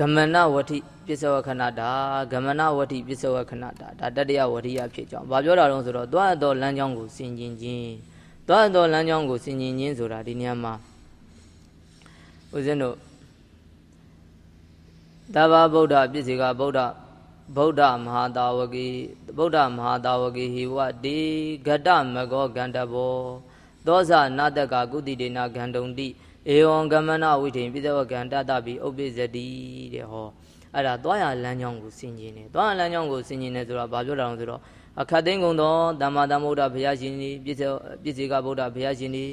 ဂမနဝတိပစ္စဝခဏတာဂမနဝတိပစ္စဝခဏတာဒါတတ္တယဝရိယဖြစ်ကြောင်းဘာပြောတာတော့ဆိုတော့သွားတော်လမ်းကြောင်းကိုဆင်ကျင်ခြင်းသွားတော်လမ်းကြောင်းကိုဆင်ကျင်ခြင်းဆိုတာဒီနေရာမှာဦးဇင်းတို့တဘာဗုဒ္ဓပစ္စေကဗုဒ္ဓဗုဒ္ဓမဟာတာဝကေဗုဒ္ဓမဟာတာဝကေဟိဝတိဂတမကောဂန္တဘောသောဇနာတကကုတိတေနဂန္တုံတိ ဧဝံကမနဝိထိန်ပိသဝကံတတပိဥပ္ပိဇတိတဲ့ဟောအဲ့ဒါသွားရလမ်းကြောင်းကိုဆင်ခြင်တယ်သွားရလမ်းကြောင်းကိုဆင်ခြင်တယ်ဆိုတော့ဘာပြောတာလဲဆိုတော့အခတ်သိန်းကုံသောတမ္မာသမ္ဗုဒ္ဓဘုရားရှင်ကြီးပြည့်ပြည့်စေကဗုဒ္ဓဘုရားရှင်ကြီး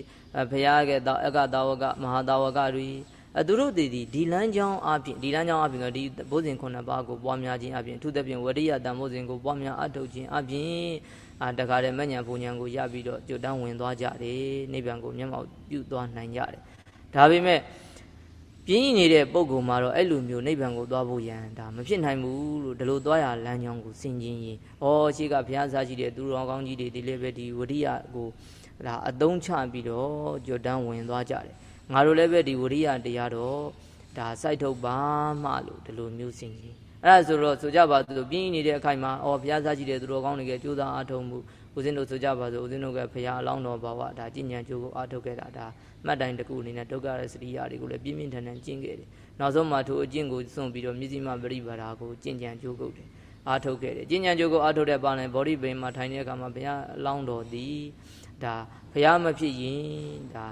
ဘုရားကအကတာဝကမဟာတာဝကတွေအဲသူတို့တည်တည်ဒီလမ်းကြောင်းအပြင်ဒီလမ်းကြောင်းအပြင်ကဒီဘုဇင်ခုနှစ်ပါးကိုပွားများခြင်းအပြင်အထူးသဖြင့်ဝရိယတန်ဘုဇင်ကိုပွားများအထုတ်ခြင်းအပြင်အာတခါတည်းမညံပူညံကိုရပြီးတော့ကြွတန်းဝင်သွားကြတယ်နိဗ္ဗာန်ကိုမျက်မှောက်ပြုသွားနိုင်ကြတယ် ဒါပေမဲ့ပြင်းနေတဲ့ပုံကုမှာတော့အဲ့လိုမျိုးနိဗ္ဗာန်ကိုသွားဖို့ရန်ဒါမဖြစ်နိုင်ဘူးလို့ဒီလိုသွားရလမ်းကြောင်းကိုဆင်ခြင်ရင်ဩရှိကဘုရားစားရှိတဲ့သူတော်ကောင်းကြီးတွေဒီလေးပဲဒီဝရိယကိုဒါအသုံးချပြီးတော့ကြွတန်းဝင်သွားကြတယ်ငါတို့လည်းပဲဒီဝရိယတရားတော့ဒါစိုက်ထုတ်ပါမှလို့ဒီလိုမျိုးဆင်ခြင်အဲ့ဒါဆိုတော့ဆိုကြပါစို့ပြင်းနေတဲ့အခိုက်မှာဩဘုရားစားရှိတဲ့သူတော်ကောင်းတွေကကြိုးစားအားထုတ်မှု ဦးဇင်းတို့ဆိုကြပါစို့ဦးဇင်းတို့ကဘုရားအလောင်းတော်ဘာဝဒါကြည်ညံကြိုးကိုအားထုတ်ခဲ့တာဒါမှတ်တိုင်တစ်ခုအနေနဲ့ဒုက္ခရစရိယာတွေကိုလည်းပြင်းပြင်းထန်ထန်ကျင့်ခဲ့တယ်။နောက်ဆုံးမှထိုအကျင့်ကိုစွန့်ပြီးတော့မြစ္စည်းမပရိပါဒာကိုကျင့်ကြံကြိုးကုပ်တယ်။အားထုတ်ခဲ့တယ်။ကျင့်ကြံကြိုးကိုအားထုတ်တဲ့ပါလဲဘောဓိပင်မှာထိုင်တဲ့အခါမှာဘုရားအလောင်းတော်သည်ဒါဘုရားမဖြစ်ရင်ဒါ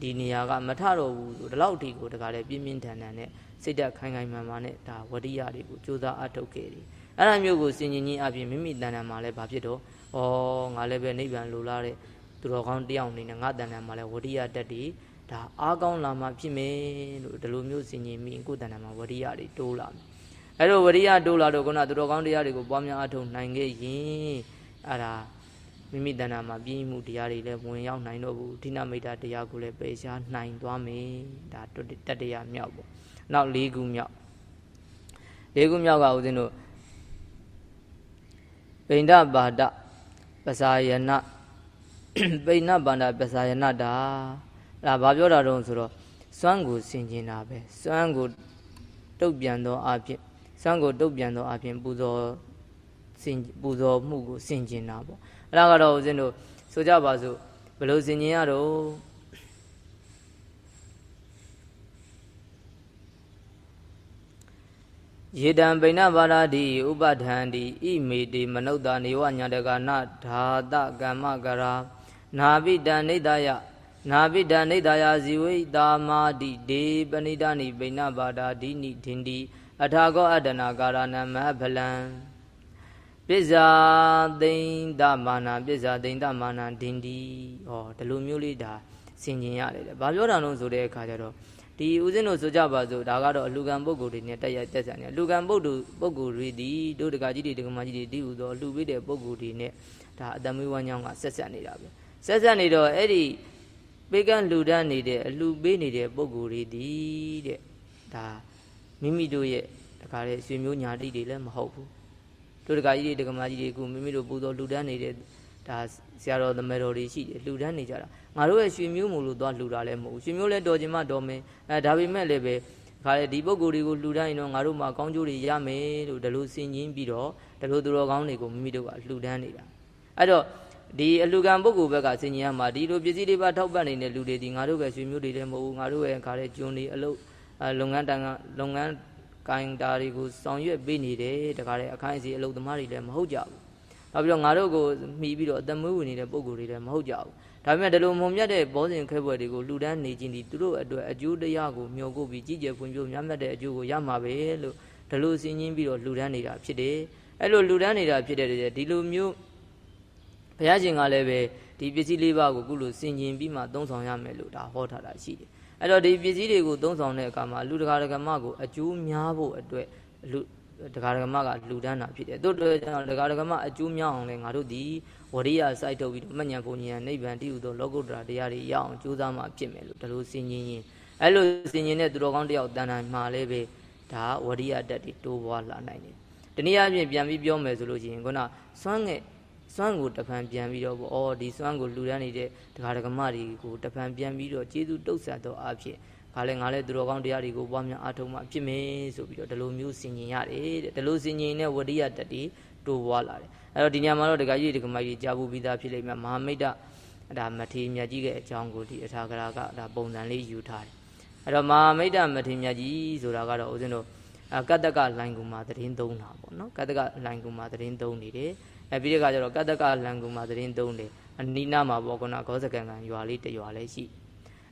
ဒီနေရာကမထတော့ဘူးဆိုဒီလောက်ထိကိုတကားလဲပြင်းပြင်းထန်ထန်နဲ့စိတ်ဓာတ်ခိုင်ခိုင်မာမာနဲ့ဒါဝရိယတွေကိုကြိုးစားအားထုတ်ခဲ့တယ်။အဲ့ဒါမျိုးကိုစင်ញင်ကြီးအပြင်မိမိတဏ္ဍာမှာလည်းဘာဖြစ်တော့ ဩငါလည်းပဲနိဗ္ဗာန်လိုလားတဲ့သူတော်ကောင်းတယောက်အနေနဲ့ငါတဏ္ဍာမှာလည်းဝရိယတက်တည်ဒါအားကောင်းလာမှဖြစ်မယ်လို့ဒီလိုမျိုးစင်ញင်မိကိုယ်တဏ္ဍာမှာဝရိယတွေတိုးလာမယ်အဲ့လိုဝရိယတိုးလာတော့ခုနသူတော်ကောင်းတရားတွေကိုပွားများအားထုတ်နိုင်ခဲ့ရင်အဲ့ဒါမိမိတဏ္ဍာမှာပြင်းမှုတရားတွေလည်းဝင်ရောက်နိုင်တော့ဘူးဒိနမိတ်တာတရားကိုလည်းပယ်ရှားနိုင်သွားမယ်ဒါတတ္တရာမြောက်ပေါ့နောက်၄ခုမြောက်၄ခုမြောက်ကဦးဇင်းတို့ပိဏ္ဍပါဒပ စာယနာပိဏ္ဏပါဒပစာယနာတာဒါဘာပြောတာတုံးဆိုတော့စွမ်းကိုဆင်ကျင်တာပဲစွမ်းကိုတုတ်ပြန်သောအဖြစ်စွမ်းကိုတုတ်ပြန်သောအဖြစ်ပူဇော်စင်ပူဇော်မှုကိုဆင်ကျင်တာပေါ့အဲ့ဒါကတော့ဦးဇင်းတို့ဆိုကြပါစို့ဘယ်လိုဆင်ကျင်ရတော့ ယေတံပိဏပါရာတိဥပဒံတိဣမေတိမနုဿာနေဝညာတကနာဓာတကမ္မကရာနာပိတံနေတယနာပိတံနေတယဇီဝိတာမာတိဒေပဏိတနိပိဏပါဒာဒိနိဒင်တိအထာကောအတ္တနာကာရဏမဟဖလံပစ္စာသိမ့်တမာနာပစ္စာသိမ့်တမာနာဒင်တိဟောဒီလိုမျိုးလေးဒါဆင်ကျင်ရတယ်လေဘာပြောတာလို့ဆိုတဲ့အခါကျတော့ ဒီဦးဇင်းတို့ဆိုကြပါစို့ဒါကတော့အလူကံပုဂ္ဂိုလ်တွေနဲ့တက်ရတက်ဆံနေအလူကံပုဂ္ဂိုလ်ပုဂ္ဂိုလ်တွေဒီတို့တကကြီးတွေတကမကြီးတွေဒီဟူသောလှူပေးတဲ့ပုဂ္ဂိုလ်တွေနဲ့ဒါအတမွေးဝမ်းကြောင်းကဆက်ဆက်နေတာပဲဆက်ဆက်နေတော့အဲ့ဒီပေးကမ်းလှူဒန်းနေတဲ့အလှူပေးနေတဲ့ပုဂ္ဂိုလ်တွေဒီတဲ့ဒါမိမိတို့ရဲ့တခါလေဆွေမျိုးညာတိတွေလည်းမဟုတ်ဘူးတို့တကကြီးတွေတကမကြီးတွေကမိမိတို့ပူဇော်လှူဒန်းနေတဲ့ဒါဆရာတော်သမတော်တွေရှိတယ်လှူဒန်းနေကြတာ ငါတို့ရဲ့ရွှေမျိုးမူလို့သွားလှူတာလည်းမဟုတ်ဘူးရွှေမျိုးလည်းတော်ချင်မှတော်မယ်အဲဒါပေမဲ့လည်းပဲခါလေဒီပုံကိုယ်တွေကိုလှူဒန်းရင်တော့ငါတို့မှာကောင်းကျိုးတွေရမယ်လို့ဒါလို့စင်ချင်းပြီးတော့ဒါလို့သူတော်ကောင်းတွေကိုမိမိတို့ကလှူဒန်းနေတာအဲ့တော့ဒီအလူကံပုဂ္ဂိုလ်ဘက်ကစင်ကြီးရမှာဒီလိုပစ္စည်းတွေပါထောက်ပံ့နေတဲ့လူတွေဒီငါတို့ကရွှေမျိုးတွေလည်းမဟုတ်ဘူးငါတို့ရဲ့ခါလေကျွန်းတွေအလုပ်လုပ်ငန်းတန်ကလုပ်ငန်းကိုင်တာတွေကိုဆောင်ရွက်ပေးနေတယ်တခါလေအခိုင်အစီအလုပ်သမားတွေလည်းမဟုတ်ကြဘူးနောက်ပြီးတော့ငါတို့ကိုမှီပြီးတော့အသက်မွေးဝင်နေတဲ့ပုံကိုယ်တွေလည်းမဟုတ်ကြဘူး ဒါပေမဲ့ဒီလိုမုံမြတ်တဲ့ဘောဇင်ခဲပွဲတွေကိုလှူဒန်းနေခြင်းဒီသူတို့အတွက်အကျိုးတရားကိုမျှော်ကိုပြီးကြီးကျယ်ဖွံ့ဖြိုးများမြတ်တဲ့အကျိုးကိုရမှာပဲလို့ဒီလိုစဉ်းကျင်းပြီးတော့လှူဒန်းနေတာဖြစ်တယ်အဲ့လိုလှူဒန်းနေတာဖြစ်တဲ့ဒီလိုမျိုးဘုရားရှင်ကလည်းပဲဒီပစ္စည်းလေးပါးကိုခုလိုစင်ကျင်ပြီးမှသုံးဆောင်ရမယ်လို့ဒါဟောထားတာရှိတယ်အဲ့တော့ဒီပစ္စည်းတွေကိုသုံးဆောင်တဲ့အခါမှာလူတကာတကမကိုအကျိုးများဖို့အတွက်လူ ဒကာဒကမကလှူဒန်းတာဖြစ်တယ်တို့တို့ကြောင့်ဒကာဒကမအကျိုးများအောင်လဲငါတို့ဒီဝရိယစိုက်ထုတ်ပြီးတော့မညံပုံညံနိဗ္ဗာန်တည်ဟူသောလောကုတ္တရာတရားတွေရအောင်ကြိုးစားမှဖြစ်မယ်လို့ဒါလိုစင်ញင်းရင်အဲ့လိုစင်ញင်းတဲ့သူတော်ကောင်းတယောက်တန်တိုင်းမှာလည်းပဲဒဒါဝရိယတက်တွေတိုးပွားလာနိုင်တယ်တနည်းအားဖြင့်ပြန်ပြီးပြောမယ်ဆိုလို့ရှိရင်ခုနစွမ်းငယ်စွမ်းကိုတဖန်ပြန်ပြီးတော့ပေါ့အော်ဒီစွမ်းကိုလှူဒန်းနေတဲ့ဒကာဒကမတွေကိုတဖန်ပြန်ပြီးတော့ကျေးဇူးတုတ်ဆက်သောအဖြစ် ခါလဲငါလဲသူတော်ကောင်းတရားတွေကိုပွားများအားထုတ်မှဖြစ်မယ်ဆိုပြီးတော့ဒီလိုမျိုးဆင်ញင်ရတယ်တဲ့ဒီလိုဆင်ញင်တဲ့ဝရိယတက်တွေတိုးပွားလာတယ်အဲ့တော့ဒီညမှာတော့ဒကာကြီးဒကမကြီးကြာဘူးပြီးသားဖြစ်လိမ့်မယ်မဟာမိတ်ဒါမထေမြတ်ကြီးရဲ့အကြောင်းကိုဒီအထာဂရာကဒါပုံစံလေးယူထားတယ်အဲ့တော့မဟာမိတ်မထေမြတ်ကြီးဆိုတာကတော့ဦးဇင်းတို့ကတ္တကလိုင်ကူမှာသတင်းသုံးတာပေါ့နော်ကတ္တကလိုင်ကူမှာသတင်းသုံးနေတယ်အဲပြီးတဲ့အခါကျတော့ကတ္တကလန်ကူမှာသတင်းသုံးတယ်အနီးနားမှာပေါ့ကုနာဂောစကံကံရွာလေးတရွာလေးရှိ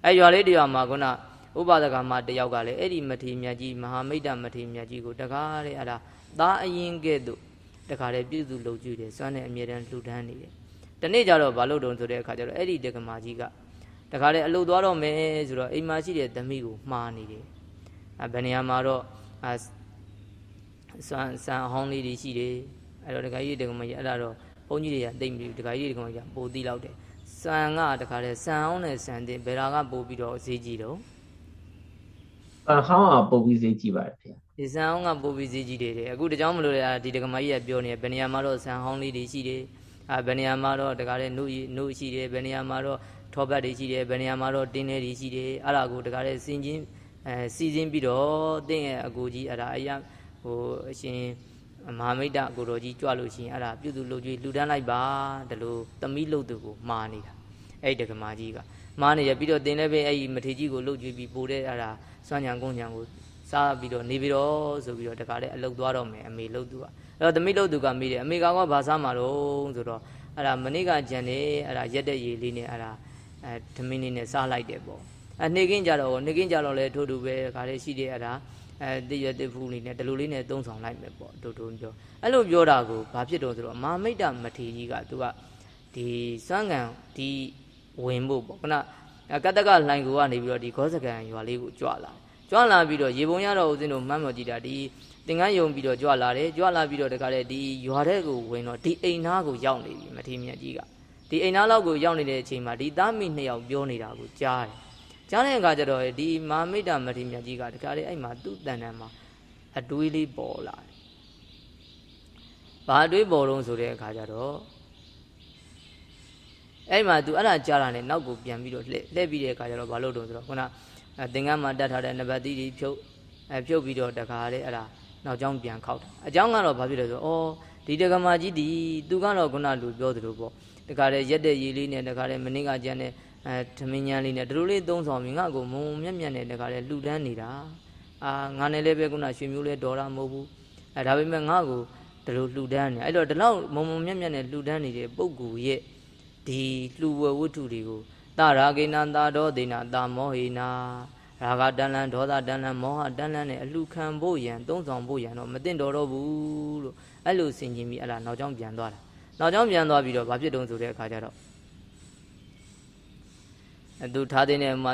အဲရွာလေးတရွာမှာကုနာ ဥပဒကမတယောက်ကလည်းအဲ့ဒီမထေမြတ်ကြီးမဟာမိတ်တမထေမြတ်ကြီးကိုတကားတဲ့အဲ့ဒါသားအရင်ကဲ့သို့တခါလေပြုစုလုပ်ကြည့်တယ်စွမ်းနဲ့အမြဲတမ်းလှူဒန်းနေတယ်တနေ့ကျတော့ဘာလို့တုံဆိုတဲ့အခါကျတော့အဲ့ဒီတက္ကမကြီးကတခါလေအလုပ်သွားတော့မယ်ဆိုတော့အိမ်မှာရှိတဲ့သမီးကိုမှားနေတယ်အဲဘယ်နေရာမှာတော့အဆန်ဆန်အဟောင်းလေးတွေရှိတယ်အဲ့တော့တခါကြီးတက္ကမကြီးအဲ့ဒါတော့ဘုန်းကြီးတွေကသိမ့်ပြီးတခါကြီးတက္ကမကြီးပိုသိလောက်တယ်ဆန်ကတခါလေဆန်အောင်နဲ့ဆန်တင်ဘယ်လာကပို့ပြီးတော့ဈေးကြီးတော့ အဟောင်းကပို့ပြီးဈေးကြီးပါတယ်ဗျာဒီဆန်အောင်ကပို့ပြီးဈေးကြီးတယ်အခုတကြောင်မလို့လေဒီတက္ကမကြီးကပြောနေဘယ်နေရာမှာတော့ဆန်ဟောင်းလေးတွေရှိတယ်အဲဘယ်နေရာမှာတော့တခါလေနှုတ်နှုတ်ရှိတယ်ဘယ်နေရာမှာတော့ထောပတ်တွေရှိတယ်ဘယ်နေရာမှာတော့တင်းလေးတွေရှိတယ်အဲ့ဒါကိုတခါလေစင်ချင်းအဲစီစဉ်ပြီးတော့တင်းရဲ့အကူကြီးအဲ့ဒါအရာဟိုအရှင်မဟာမိတ်တကိုတော်ကြီးကြွလို့ရှိရင်အဲ့ဒါပြုသူလုပ်ကြွေးလူတန်းလိုက်ပါတလို့သမီးလုပ်သူကိုမှားနေတာအဲ့ဒီတက္ကမကြီးက မှားနေရပြီးတော့တင်းလည်းပဲအဲ့ဒီမထေကြီးကိုလှုပ်ကြွေးပြီးပို့တဲ့အဲ့ဒါစွမ်းညံကုန်းညံကိုစားပြီးတော့နေပြီးတော့ဆိုပြီးတော့တခါလေအလုတ်သွားတော့မယ်အမေလှုပ်သူကအဲ့တော့သမီးလှုပ်သူကမေးတယ်အမေကောင်ကဘာစားမှာတော့ဆိုတော့အဲ့ဒါမနေ့ကကြံနေအဲ့ဒါရက်တဲ့ရေလေးနဲ့အဲ့ဒါအဲသမင်းလေးနဲ့စားလိုက်တယ်ပေါ့အဲနေကင်းကြတော့နေကင်းကြတော့လဲထို့တူပဲတခါလေရှိတဲ့အဲ့ဒါအဲတည့်ရတည့်ဖူးလေးနဲ့ဒလိုလေးနဲ့သုံးဆောင်လိုက်မယ်ပေါ့တို့တို့ပြောအဲ့လိုပြောတာကိုဘာဖြစ်တော့ဆိုတော့မာမိတ်တမထေကြီးကသူကဒီစွမ်းငံဒီ ဝင်ဖို့ပေါ့ခဏကတ္တကလှိုင်ကူကနေပြီးတော့ဒီဂောစကံရွာလေးကိုကြွလာကြွလာပြီးတော့ရေပုံရတော့ဦးဇင်းတို့မှတ်မော်ကြည့်တာဒီသင်္ကန်းယုံပြီးတော့ကြွလာတယ်ကြွလာပြီးတော့တခါလေဒီရွာတဲ့ကိုဝင်တော့ဒီအိမ်သားကိုရောက်နေပြီမထေမြတ်ကြီးကဒီအိမ်သားလောက်ကိုရောက်နေတဲ့အချိန်မှာဒီသားမိနှစ်ယောက်ပြောနေတာကိုကြားတယ်ကြားတဲ့အခါကျတော့ဒီမာမိတ်တာမထေမြတ်ကြီးကတခါလေအဲ့မှာသူ့တန်တန်မှာအတွေးလေးပေါ်လာတယ်ဘာအတွေးပေါ်တော့ဆိုတဲ့အခါကျတော့ အဲ့မှာ तू အဲ့ဒါကြားတာနဲ့နောက်ကိုပြန်ပြီးတော့လှည့်လှည့်ပြီးတဲ့အခါကျတော့ဘာလုပ်တော့ဆိုတော့ခုနသင်္ကန်းမှာတတ်ထားတဲ့နံပါတ်သီးတွေဖြုတ်အဲဖြုတ်ပြီးတော့တခါလေအဲ့ဒါနောက်ကျောင်းပြန်ခောက်တာအကြောင်းကတော့ဘာဖြစ်လဲဆိုတော့ဩဒီတက္ကမကြီးဒီသူကတော့ခုနလူပြောသလိုပေါ့တခါလေရက်တဲ့ရေလေးနဲ့တခါလေမင်းကကြမ်းတဲ့အဲသမင်းညာလေးနဲ့တို့လေးသုံးဆောင်မြင်ငါကိုမုံမြက်မြက်နဲ့တခါလေလှူဒန်းနေတာအာငါနဲ့လည်းပဲခုနရွှေမျိုးလေးဒေါ်လာမဟုတ်ဘူးအဲဒါပေမဲ့ငါ့ကိုဒီလိုလှူဒန်းနေအဲ့တော့ဒီလောက်မုံမုံမြက်မြက်နဲ့လှူဒန်းနေတဲ့ပုံကူရဲ့ ဒီလှူဝဝတ္ထုတွေကိုတရာဂိနာတာဒောဒိနာတာမောဟိနာရာဂတန်လန်ဒေါသတန်လန်မောဟတန်လန်နဲ့အလှခံဖို့ရန်သုံးဆောင်ဖို့ရန်တော့မသိတော်တော့ဘူးလို့အဲ့လိုဆင်ခြင်ပြီးအဲ့ဒါနောက်ကျောင်းပြန်သွားတာနောက်ကျောင်းပြန်သွားပြီးတော့ဘာဖြစ်တုံးဆိုတဲ့အခါကျတော့သူထားတဲ့နေမှာ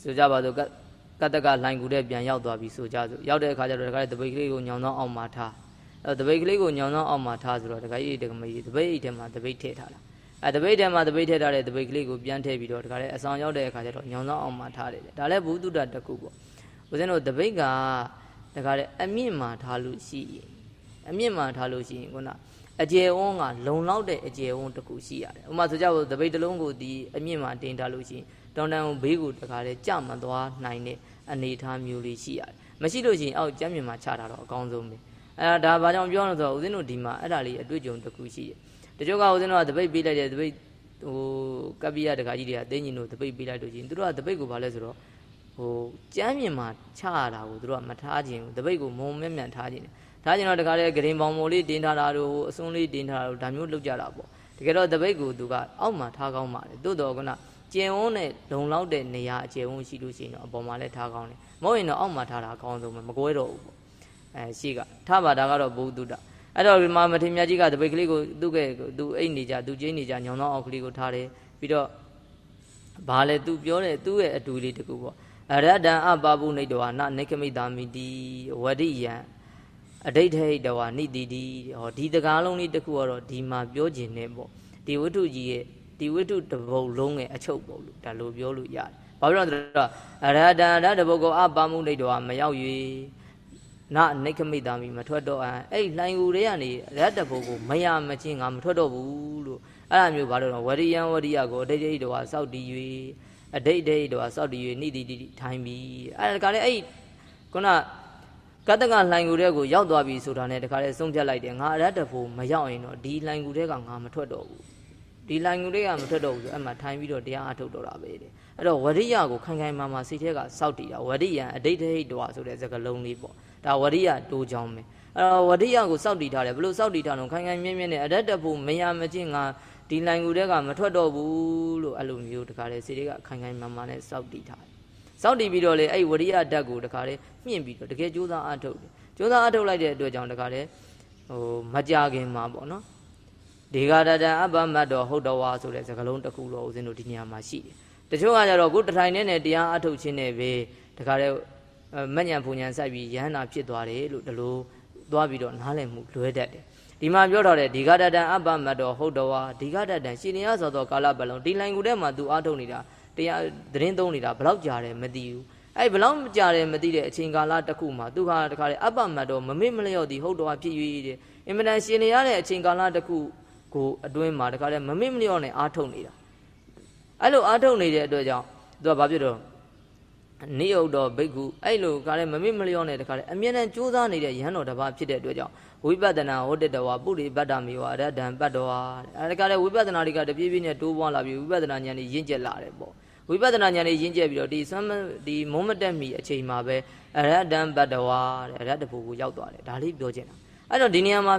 ဆိုကြပါစို့ကတ္တကလိုင်ကူတဲ့ပြန်ရောက်သွားပြီဆိုကြစို့ရောက်တဲ့အခါကျတော့တခါလေတပိတ်ကလေးကိုညောင်သောအောင်မှာထား အဲတပိတ်ကလေးကိုညောင်သောအောင်မှာထားဆိုတော့တခါကြီးတကမကြီးတပိတ်အိတ်ထဲမှာတပိတ်ထည့်ထားတာအဲတပိတ်ထဲမှာတပိတ်ထည့်ထားတဲ့တပိတ်ကလေးကိုပြန်ထည့်ပြီးတော့တခါလေအဆောင်ရောက်တဲ့အခါကျတော့ညောင်သောအောင်မှာထားတယ်ဒါလည်းဘုသူတ္တတခုပေါ့ဦးဇင်းတို့တပိတ်ကတခါလေအမြင့်မှာထားလို့ရှိရင်အမြင့်မှာထားလို့ရှိရင်ခုနအကျယ်ဝန်းကလုံလောက်တဲ့အကျယ်ဝန်းတစ်ခုရှိရတယ်ဥပမာဆိုကြဖို့တပိတ်တစ်လုံးကိုဒီအမြင့်မှာတင်ထားလို့ရှိရင်တောင်တန်းဘေးကိုတခါလေကြမသွားနိုင်တဲ့အနေအထားမျိုးလေးရှိရတယ်မရှိလို့ရှိရင်အောက်ကျမ်းမြင်မှာချတာတော့အကောင်းဆုံးပဲ အဲဒါဘာကြောင့်ပြောလို့ဆိုတော့ဦးဇင်းတို့ဒီမှာအဲ့ဒါလေးအတွေ့အကြုံတစ်ခုရှိတယ်တချို့ကဦးဇင်းတို့ကတပိတ်ပေးလိုက်တယ်တပိတ်ဟိုကပ္ပိယတခါကြီးတွေကတင်းကြီးတို့တပိတ်ပေးလိုက်လို့ချင်းသူတို့ကတပိတ်ကိုဘာလဲဆိုတော့ဟိုကျမ်းမြင်မှာချရတာကိုသူတို့ကမထားခြင်းဘူးတပိတ်ကိုမုံမြက်မြက်ထားခြင်းထားခြင်းတော့တခါလေဂရင်ပေါင်မိုလေးတင်ထားတာတို့အစွန်းလေးတင်ထားတာတို့ဒါမျိုးလုပ်ကြတာပေါ့တကယ်တော့တပိတ်ကိုသူကအောက်မှာထားကောင်းပါတယ်တိုးတော်ကနကျင်ဝန်းနဲ့လုံလောက်တဲ့နေရာအကျယ်ဝန်းရှိလို့ရှိရင်တော့အပေါ်မှာလည်းထားကောင်းတယ်မဟုတ်ရင်တော့အောက်မှာထားတာအကောင်းဆုံးပဲမကွဲတော့ဘူးပေါ့ အဲရှိကထားပါဒါကတော့ဘုဒ္ဓတအဲ့တော့ဒီမှာမထေမြတ်ကြီးကတပိတ်ကလေးကိုသူ့ကဲသူအိတ်နေကြသူကျင်းနေကြညောင်သောအောက်ကလေးကိုထားတယ်ပြီးတော့ဘာလဲသူပြောတဲ့သူ့ရဲ့အတူလေးတကူပေါ့အရဒံအပပုနေတဝါနနေကမိတာမိတိဝရိယံအဋိဋ္ဌိတဝါနိတိတိဟောဒီတကားလုံးလေးတခုကတော့ဒီမှာပြောခြင်းနဲ့ပေါ့ဒီဝတ္ထုကြီးရဲ့ဒီဝတ္ထုတစ်ပုဒ်လုံးရဲ့အချုပ်ပေါ့လို့ဒါလိုပြောလို့ရတယ်။ဘာဘာလို့လဲဆိုတော့အရဟတံရတပုဂ္ဂိုလ်အပါမှုနေတော်မရောက်၍ နာနိခမိတာမိမထွက်တော့အံအဲ့လှိုင်ကူတွေကနေရတပုဂ္ဂိုလ်မရမချင်းငါမထွက်တော့ဘူးလို့အဲ့ဒါမျိုးဘာလို့လဲဝရိယံဝရိယကိုအတိတ်တိတော်စောက်တည်၍အတိတ်တိတော်စောက်တည်၍နိတိတိထိုင်ပြီးအဲ့ဒါကလည်းအဲ့ခုနကတ္တကလှိုင်ကူတဲ့ကိုရောက်သွားပြီဆိုတာနဲ့တခါလေဆုံးဖြတ်လိုက်တယ်ငါအရတဖို့မရောက်ရင်တော့ဒီလှိုင်ကူတဲ့ကငါမထွက်တော့ဘူးဒီလှိုင်ကူတဲ့ကမထွက်တော့ဘူးဆိုအဲ့မှာထိုင်ပြီးတော့တရားအထုတ်တော့တာပဲတဲ့ အဲ့တော့ဝရိယကိုခိုင်ခိုင်မာမာစိတ်ထဲကစောက်တည်တာဝရိယံအတိတ်တိတော်ဆိုတဲ့စကားလုံးလေးပေါ့ဒါဝရိယတိုးချောင်းပဲအဲ့တော့ဝရိယကိုစောက်တည်ထားတယ်ဘလို့စောက်တည်ထားတော့ခိုင်ခိုင်မြဲမြဲနဲ့အရတဖို့မရမချင်းငါဒီလှိုင်ကူတဲ့ကမထွက်တော့ဘူးလို့အဲ့လိုမျိုးတခါလေစိတ်တွေကခိုင်ခိုင်မာမာနဲ့စောက်တည်ထားတယ်စောင့်တည်ပြီးတော့လေအဲ့ဝရိယဓာတ်ကိုတခါလေမြင့်ပြီးတော့တကယ်ကြိုးစားအထုတ်တယ်ကြိုးစားအထုတ်လိုက်တဲ့အတွက်ကြောင့်တခါလေဟိုမကြခင်မှာပေါ့နော်ဒေဂရတံအပမတ်တော်ဟုတ်တော်ဝါဆိုတဲ့စကားလုံးတစ်ခုတော့ဦးဇင်းတို့ဒီနေရာမှာရှိတယ်တ ချို့ကကြတော့ကိုတထိုင်နဲ့နဲ့တရားအထုတ်ခြင်းနဲ့ပဲတခါလေမညံဖူညံစိုက်ပြီးရဟန္တာဖြစ်သွားတယ်လို့ဒီလိုသွားပြီးတော့နားလည်မှုလွဲတတ်တယ်ဒီမှာပြောတော့တယ်ဒီဃတတံအပမတ်တော်ဟုတ်တော်ဝါဒီဃတတံရှင်နေရဆိုသောကာလပတ်လုံးဒီလိုင်ကူထဲမှာသူအထုတ်နေတာတရားသတင်းသုံးနေတာဘလောက်ကြာတယ်မသိဘူးအဲ့ဘလောက်ကြာတယ်မသိတဲ့အချိန်ကာလတစ်ခုမှာသူဟာတခါလေအပမတ်တော်မမေ့မလျော့သည်ဟုတ်တော်ဖြစ်၍တဲ့အင်မတန်ရှင်နေရတဲ့အချိန်ကာလတစ်ခုကိုအတွင်းမှာတခါလေမမေ့မလျော့နဲ့အာထုတ်နေတာ အဲ့လိုအာထုတ်နေတဲ့အတွက်ကြောင့်သူကဘာဖြစ်တော့နိယုတ်တော်ဘိက္ခုအဲ့လိုခါလဲမမေ့မလျော့နဲ့တခါလဲအမြဲတမ်းကြိုးစားနေတဲ့ယဟန်တော်တစ်ပါးဖြစ်တဲ့အတွက်ကြောင့်ဝိပဿနာဟောတတဝါပုရိပတ္တမေဝရတ္တံပတ္တဝါအဲ့ဒါကလည်းဝိပဿနာတွေကတပြေးပြေးနဲ့တိုးပွားလာပြီးဝိပဿနာဉာဏ်ကြီးရင့်ကျက်လာတယ်ပေါ့ဝိပဿနာဉာဏ်လေးရင့်ကျက်ပြီးတော့ဒီဆွမ်းဒီမုံမတက်မီအချိန်မှာပဲအရတ္တံပတ္တဝါတဲ့အရတ္တဖို့ကိုရောက်သွားတယ်ဒါလေးပြောချင်တာအဲ့တော့ဒီနေရာမှာ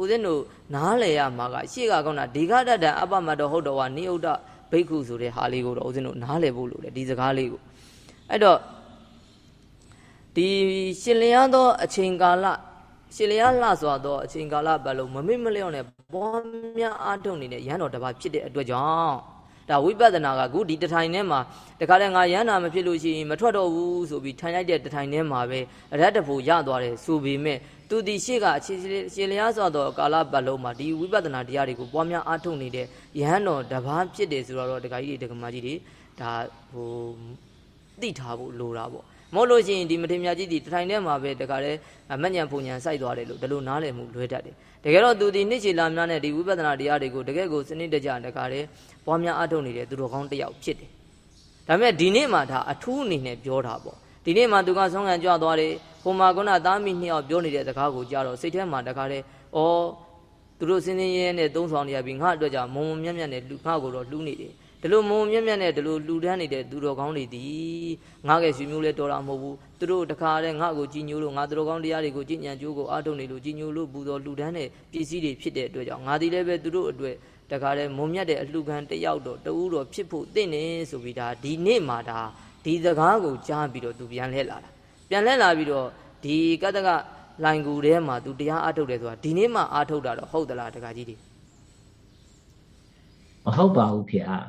ဦးဇင်းတို့နားလည်ရမှာကရှေ့ကကောင်းတာဒီဃတတ္တအပမတ္တဟုတ်တော်ဝါနိယုဒ္ဓ ဘိက္ခုဆိုတဲ့ဟာလေးကိုတော့ဦးဇင်းတို့နားလည်ဖို့လိုတယ်ဒီစကားလေးကိုအဲ့တော့ဒီရှင်လျားသောအချိန်ကာလရှင်လျားလှစွာသောအချိန်ကာလပတ်လုံးမမေ့မလျော့နဲ့ပေါ်များအားထုတ်နေတဲ့ရဟန်းတော်တစ်ပါးဖြစ်တဲ့အတွက်ကြောင့်ဒါဝိပဿနာကခုဒီတထိုင်ထဲမှာတခါတည်းငါရဟန္တာမဖြစ်လို့ရှိရင်မထွက်တော့ဘူးဆိုပြီးထိုင်လိုက်တဲ့တထိုင်ထဲမှာပဲအရတ္တဖို့ရသွားတယ်ဆိုပေမဲ့ သူဒီရှေ့ကအခြေရှင်လျားစွာသောကာလပတ်လုံးမှာဒီဝိပဿနာတရားတွေကိုပွားများအားထုတ်နေတဲ့ယဟန်တော်တစ်ပါးဖြစ်တယ်ဆိုတော့ဒကာကြီးတွေဒကာမကြီးတွေဒါဟိုသိထားဖို့လိုတာပေါ့မဟုတ်လို့ရှိရင်ဒီမထေမြတ်ကြီးဒီတထိုင်ထဲမှာပဲတခါလဲမညံဖုန်ညံစိုက်သွားတယ်လို့ဒီလိုနားလည်မှုလွဲတတ်တယ်တကယ်တော့သူဒီနှစ်ချီလာများနဲ့ဒီဝိပဿနာတရားတွေကိုတကယ်ကိုစနစ်တကျတခါလဲပွားများအထုတ်နေတဲ့သူတော်ကောင်းတစ်ယောက်ဖြစ်တယ်ဒါပေမဲ့ဒီနေ့မှဒါအထူးအနေနဲ့ပြောတာပေါ့ဒီနေ့မှသူကဆုံးခံကြွသွားတယ် ဟိုမှာကနာသားမိနှစ်ယောက်ပြောနေတဲ့စကားကိုကြားတော့စိတ်ထဲမှာတခါလဲဩသူတို့စင်းစင်းရဲရဲနဲ့သုံးဆောင်နေရပြီငါအတွက်ကြောင့်မုံမမြတ်မြတ်နဲ့ငါ့ကိုတော့လှူးနေတယ်ဒီလိုမုံမြက်မြက်နဲ့ဒီလိုလှူဒန်းနေတဲ့သူတော်ကောင်းတွေဒီငါကဲရွှေမျိုးလဲတော်တာမဟုတ်ဘူးသူတို့တခါတည်းငါ့ကိုကြည်ညိုလို့ငါသူတော်ကောင်းတရားတွေကိုကြည်ညံကြိုးကိုအားထုတ်နေလို့ကြည်ညိုလို့ပူဇော်လှူဒန်းတဲ့ပစ္စည်းတွေဖြစ်တဲ့အတွက်ကြောင့်ငါဒီလည်းပဲသူတို့အတွက်တခါတည်းမုံမြက်တဲ့အလှူခံတယောက်တော့တူတော့ဖြစ်ဖို့တင့်နေဆိုပြီးဒါဒီနေ့မှဒါဒီစကားကိုကြားပြီးတော့သူပြန်လဲလာတာ ပြန်လဲလာပြီးတော့ဒီကတ္တကလိုင်ကူထဲမှာသူတရားအားထုတ်တယ်ဆိုတာဒီနေ့မှအားထုတ်တာတော့ဟုတ်သလားတခါကြီးတွေမဟုတ်ပါဘူးဖေအား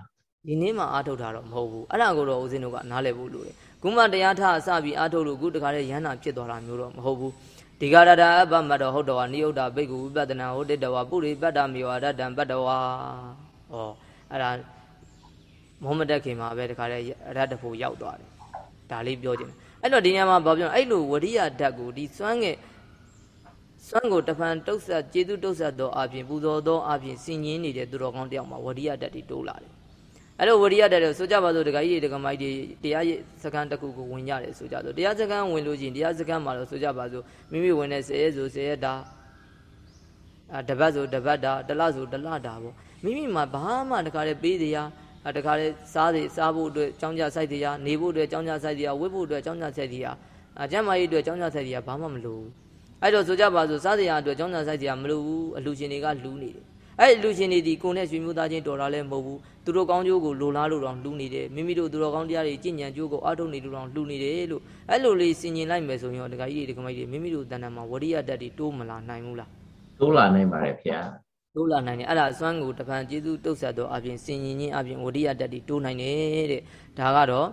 ဒီနေ့မှအားထုတ်တာတော့မဟုတ်ဘူးအဲ့ဒါကိုတော့ဦးဇင်းတို့ကနားလည်ဖို့လိုတယ်ခုမှတရားထအစပြီးအားထုတ်လို့ခုတခါတည်းရဟန္တာဖြစ်သွားတာမျိုးတော့မဟုတ်ဘူးဒီဃရတာအပ္ပမတော်ဟုတ်တော်နိယုတ်တာဘိက္ခုဝိပဿနာဟုတ်တဝပုရိပတ္တမေဝရတ္တံပတ္တဝါဩအဲ့ဒါမုဟမ္မဒ်ခင်မှာပဲတခါတည်းရတ္တဖို့ရောက်သွားတယ်ဒါလေးပြောခြင်း အဲ့တော့ဒီညမှာဘာပြောအဲ့လိုဝရိယဓာတ်ကိုဒီစွမ်းငယ်စွမ်းကိုတဖန်တုတ်ဆက်ကျေသူတုတ်ဆက်သောအပြင်ပူဇော်သောအပြင်စင်ញင်းနေတဲ့သူတော်ကောင်းတယောက်မှာဝရိယဓာတ်တွေတိုးလာတယ်အဲ့လိုဝရိယတက်တယ်ဆိုကြပါစို့ဒကာကြီးတွေဒကာမကြီးတွေတရားစခန်းတစ်ခုကိုဝင်ကြတယ်ဆိုကြစို့တရားစခန်းဝင်လို့ချင်းတရားစခန်းမှာတော့ဆိုကြပါစို့မိမိဝင်တဲ့ဆယ်ရက်ဆိုဆယ်ရက်တာအာတပတ်ဆိုတပတ်တာတလဆိုတလတာပေါ့မိမိမှာဘာမှတခါလေပေးတရား တခါလေစားတွေစားဖို့အတွက်ကြောင်းကြဆိုင်တရားနေဖို့အတွက်ကြောင်းကြဆိုင်တရားဝတ်ဖို့အတွက်ကြောင်းကြဆိုင်တရားအကျမ်းမာရေးအတွက်ကြောင်းကြဆိုင်တရားဘာမှမလိုဘူးအဲ့တော့ဆိုကြပါစို့စားတရားအတွက်ကြောင်းကြဆိုင်တရားမလိုဘူးအလူရှင်တွေကလူနေတယ်အဲ့လူရှင်တွေဒီကိုနဲ့ရွှေမျိုးသားချင်းတော်တာလည်းမဟုတ်ဘူးသူတို့ကောင်းကျိုးကိုလိုလားလို့တော့လှူနေတယ်မိမိတို့သူတော်ကောင်းတရားတွေကြည်ညံကျိုးကိုအားထုတ်နေလို့တော့လှူနေတယ်လို့အဲ့လိုလေးစင်ကျင်လိုက်မယ်ဆိုရင်တော့ဒကာကြီးတွေဒကာမကြီးတွေမိမိတို့တဏ္ဍာမှာဝရိယတတ်တွေတိုးမလာနိုင်ဘူးလားတိုးလာနိုင်ပါတယ်ဗျာ တိုးလာနိုင်တယ်အဲ့ဒါအစွမ်းကိုတပံကျေးဇူးတုတ်ဆက်တော့အပြင်စင်ញင်ချင်းအပြင်ဝရိယတတ်တွေတိုးနိုင်တယ်တဲ့ဒါကတော့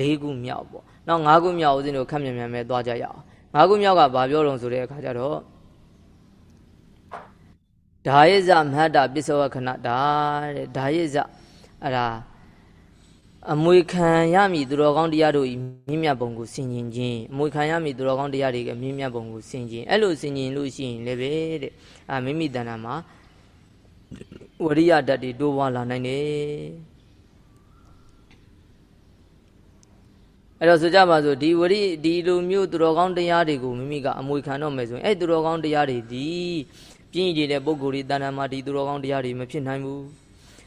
၄ခုမြောက်ပေါ့နောက်၅ခုမြောက်ဦးဇင်းတို့ခက်မြန်မြန်ပဲသွားကြရအောင်၅ခုမြောက်ကဘာပြောတော့ဆိုတဲ့အခါကျတော့ဒါယိဇမဟတ္တပစ္ဆဝခဏတာတဲ့ဒါယိဇအဲ့ဒါအမွေခံရမည်သူတော်ကောင်းတရားတို့ဤမြင့်မြတ်ပုံကိုဆင်ခြင်ခြင်းအမွေခံရမည်သူတော်ကောင်းတရားတွေကမြင့်မြတ်ပုံကိုဆင်ခြင်အဲ့လိုဆင်ခြင်လို့ရှိရင်လည်းပဲတဲ့အာမိမိတဏ္ဍာမှာ ဝရိယဓာတ်တွေတိုးပွားလာနိုင်တယ်အဲ့တော့ဆိုကြပါစို့ဒီဝရိဒီလိုမျိုးသူတော်ကောင်းတရားတွေကိုမိမိကအမွေခံတော့မယ်ဆိုရင်အဲ့သူတော်ကောင်းတရားတွေဒီပြင်းရည်တဲ့ပုံကိုယ်ဒီတဏ္ဍာမှာဒီသူတော်ကောင်းတရားတွေမဖြစ်နိုင်ဘူး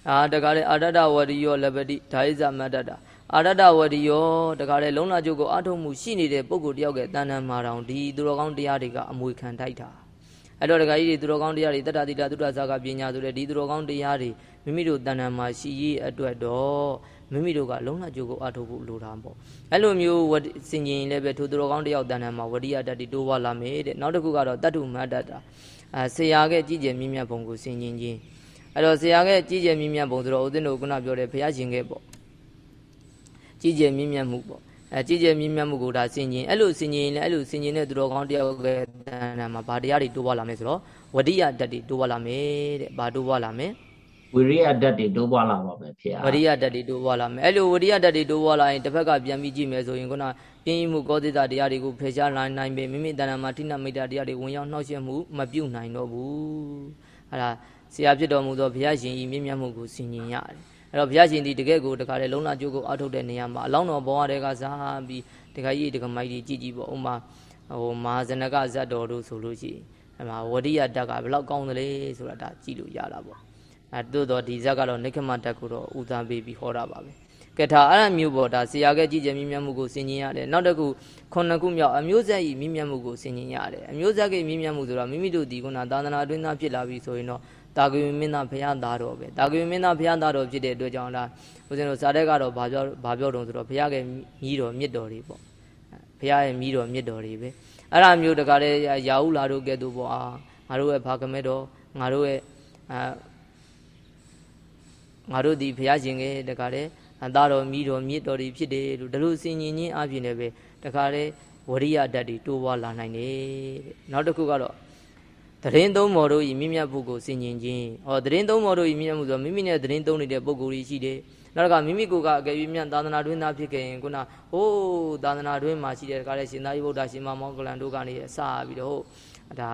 အာတကားလေအာရတဝရိယောလပတိဓာိဇမတ္တတာအာရတဝရိယောတကားလေလုံလာကျုပ်ကိုအထုံမှုရှိနေတဲ့ပုံကိုယ်တယောက်ကတဏ္ဍာမှာတောင်ဒီသူတော်ကောင်းတရားတွေကအမွေခံထိုက်တာ အဲ့တော့တကားကြီးတွေသူတော်ကောင်းတရားတွေတတ္တတိတာသုဒ္ဓဇာကပညာဆိုတဲ့ဒီသူတော်ကောင်းတရားတွေမိမိတို့တဏ္ဍာမှာရှိရေးအတွက်တော့မိမိတို့ကလုံလကျိုးကိုအထုတ်ဖို့လိုတာပေါ့အဲ့လိုမျိုးစင်ကျင်လည်းပဲထိုသူတော်ကောင်းတယောက်တဏ္ဍာမှာဝရိယတတ္တိတိုးဝါလာမယ်တဲ့နောက်တစ်ခုကတော့တတ္ထုမတ္တတာအဲဆရာကကြည်ကျယ်မြင့်မြတ်ပုံကိုစင်ကျင်ခြင်းအဲ့တော့ဆရာကကြည်ကျယ်မြင့်မြတ်ပုံဆိုတော့ဦးဇင်းတို့ခုနပြောတဲ့ဘုရားရှင်ကပေါ့ကြည်ကျယ်မြင့်မြတ်မှုပေါ့ အဲကြည်ကျယ်မြင့်မြတ်မှုကိုဒါစင်ကျင်အဲ့လိုစင်ကျင်လည်းအဲ့လိုစင်ကျင်တဲ့သူတော်ကောင်းတယောက်ကတဏ္ဍာမှာဗာတရားတွေတိုးဝါလာမယ်ဆိုတော့ဝရိယတတ္တိတိုးဝါလာမယ်တဲ့ဗာတိုးဝါလာမယ်ဝိရိယဓာတ်တွေတိုးပွားလာပါမယ်ဖေ။ဝရိယဓာတ်တွေတိုးပွားလာမယ်။အဲ့လိုဝရိယဓာတ်တွေတိုးပွားလာရင်တစ်ဖက်ကပြန်ပြီးကြည့်မယ်ဆိုရင်ခုနပြင်းမှုကောသစ္စာတရားတွေကိုဖယ်ရှားနိုင်နိုင်ပေမိမိတဏ္ဍာမှာထိဏမိတ်တာတရားတွေဝင်ရောက်နှောက်ယှက်မှုမပြုတ်နိုင်တော့ဘူး။အဲ့ဒါဆရာဖြစ်တော်မူသောဘုရားရှင်ဤမြင့်မြတ်မှုကိုဆင်ញင်ရတယ်။ အဲ့တော့ဘုရားရှင်ဒီတကယ်ကိုတခါလေလုံလကျိုးကိုအထုတ်တဲ့နေရာမှာအလောင်းတော်ဘောရတဲ့ကစားပြီးတခါကြီးတခါမိုက်ကြီးကြည်ကြည်ပေါ့ဥမာဟိုမဟာဇနကဇတ်တော်တို့ဆိုလို့ရှိရင်အဲ့မှာဝရိယဓာတ်ကဘယ်လောက်ကောင်းသလဲဆိုတာဒါကြည့်လို့ရတာပေါ့။အဲတို့တော့ဒီဇက်ကတော့နိခမတက်ကိုတော့ဦးစားပေးပြီးဟောတာပါပဲကဲဒါအဲ့ဒါမျိုးပေါ့ဒါဆရာကကြည်ကြမြင့်မြတ်မှုကိုဆင်ញင်ရတယ်နောက်တစ်ခုခုနှစ်ခုမြောက်အမျိုးဆက်ဤမြင့်မြတ်မှုကိုဆင်ញင်ရတယ်အမျိုးဆက်ကမြင့်မြတ်မှုဆိုတော့မိမိတို့ဒီကုနာသာသနာအတွင်းသားဖြစ်လာပြီဆိုရင်တော့ တာဂဝိမင်းသားဘုရားသားတော်ပဲတာဂဝိမင်းသားဘုရားသားတော်ဖြစ်တဲ့အတွက်ကြောင့်ဒါဦးဇင်းတို့ဇာတဲ့ကတော့ဘာပြောဘာပြောတုံဆိုတော့ဘုရားကမြည်တော်မြစ်တော်တွေပေါ့ဘုရားရဲ့မြည်တော်မြစ်တော်တွေပဲအဲ့ဒါမျိုးတကားတဲ့ရာဟုလာတို့ကဲ့သို့ပေါ့အာငါတို့ရဲ့ဘာကမဲတော်ငါတို့ရဲ့အာငါတို့ဒီဘုရားရှင်ကတခါတဲ့အသားတော်မိတော်မြစ်တော်တွေဖြစ်တယ်လို့ဒါလို့စင်ញင်ချင်းအပြင်လည်းပဲတခါတဲ့ဝရိယဓာတ်တွေတိုးပွားလာနိုင်တယ်တဲ့နောက်တစ်ခုကတော့ တရင်သုံးမော်တို့ဤမြင့်မြတ်ပုဂ္ဂိုလ်စင်ញင်ချင်းဟောတရင်သုံးမော်တို့ဤမြင့်မြတ်မှုဆိုမိမိနဲ့တရင်သုံးနေတဲ့ပုဂ္ဂိုလ်ကြီးရှိတယ်နောက်ကမိမိကိုယ်ကအကယ်၍မြတ်သာသနာတွင်သားဖြစ်ခဲ့ရင်ခုနဟိုးသာသနာတွင်မှာရှိတဲ့တခါတဲ့ရှင်သာရိပုတ္တရှင်မမောကလန်တို့ကနေအစပြီးတော့ဟုတ်ဒါ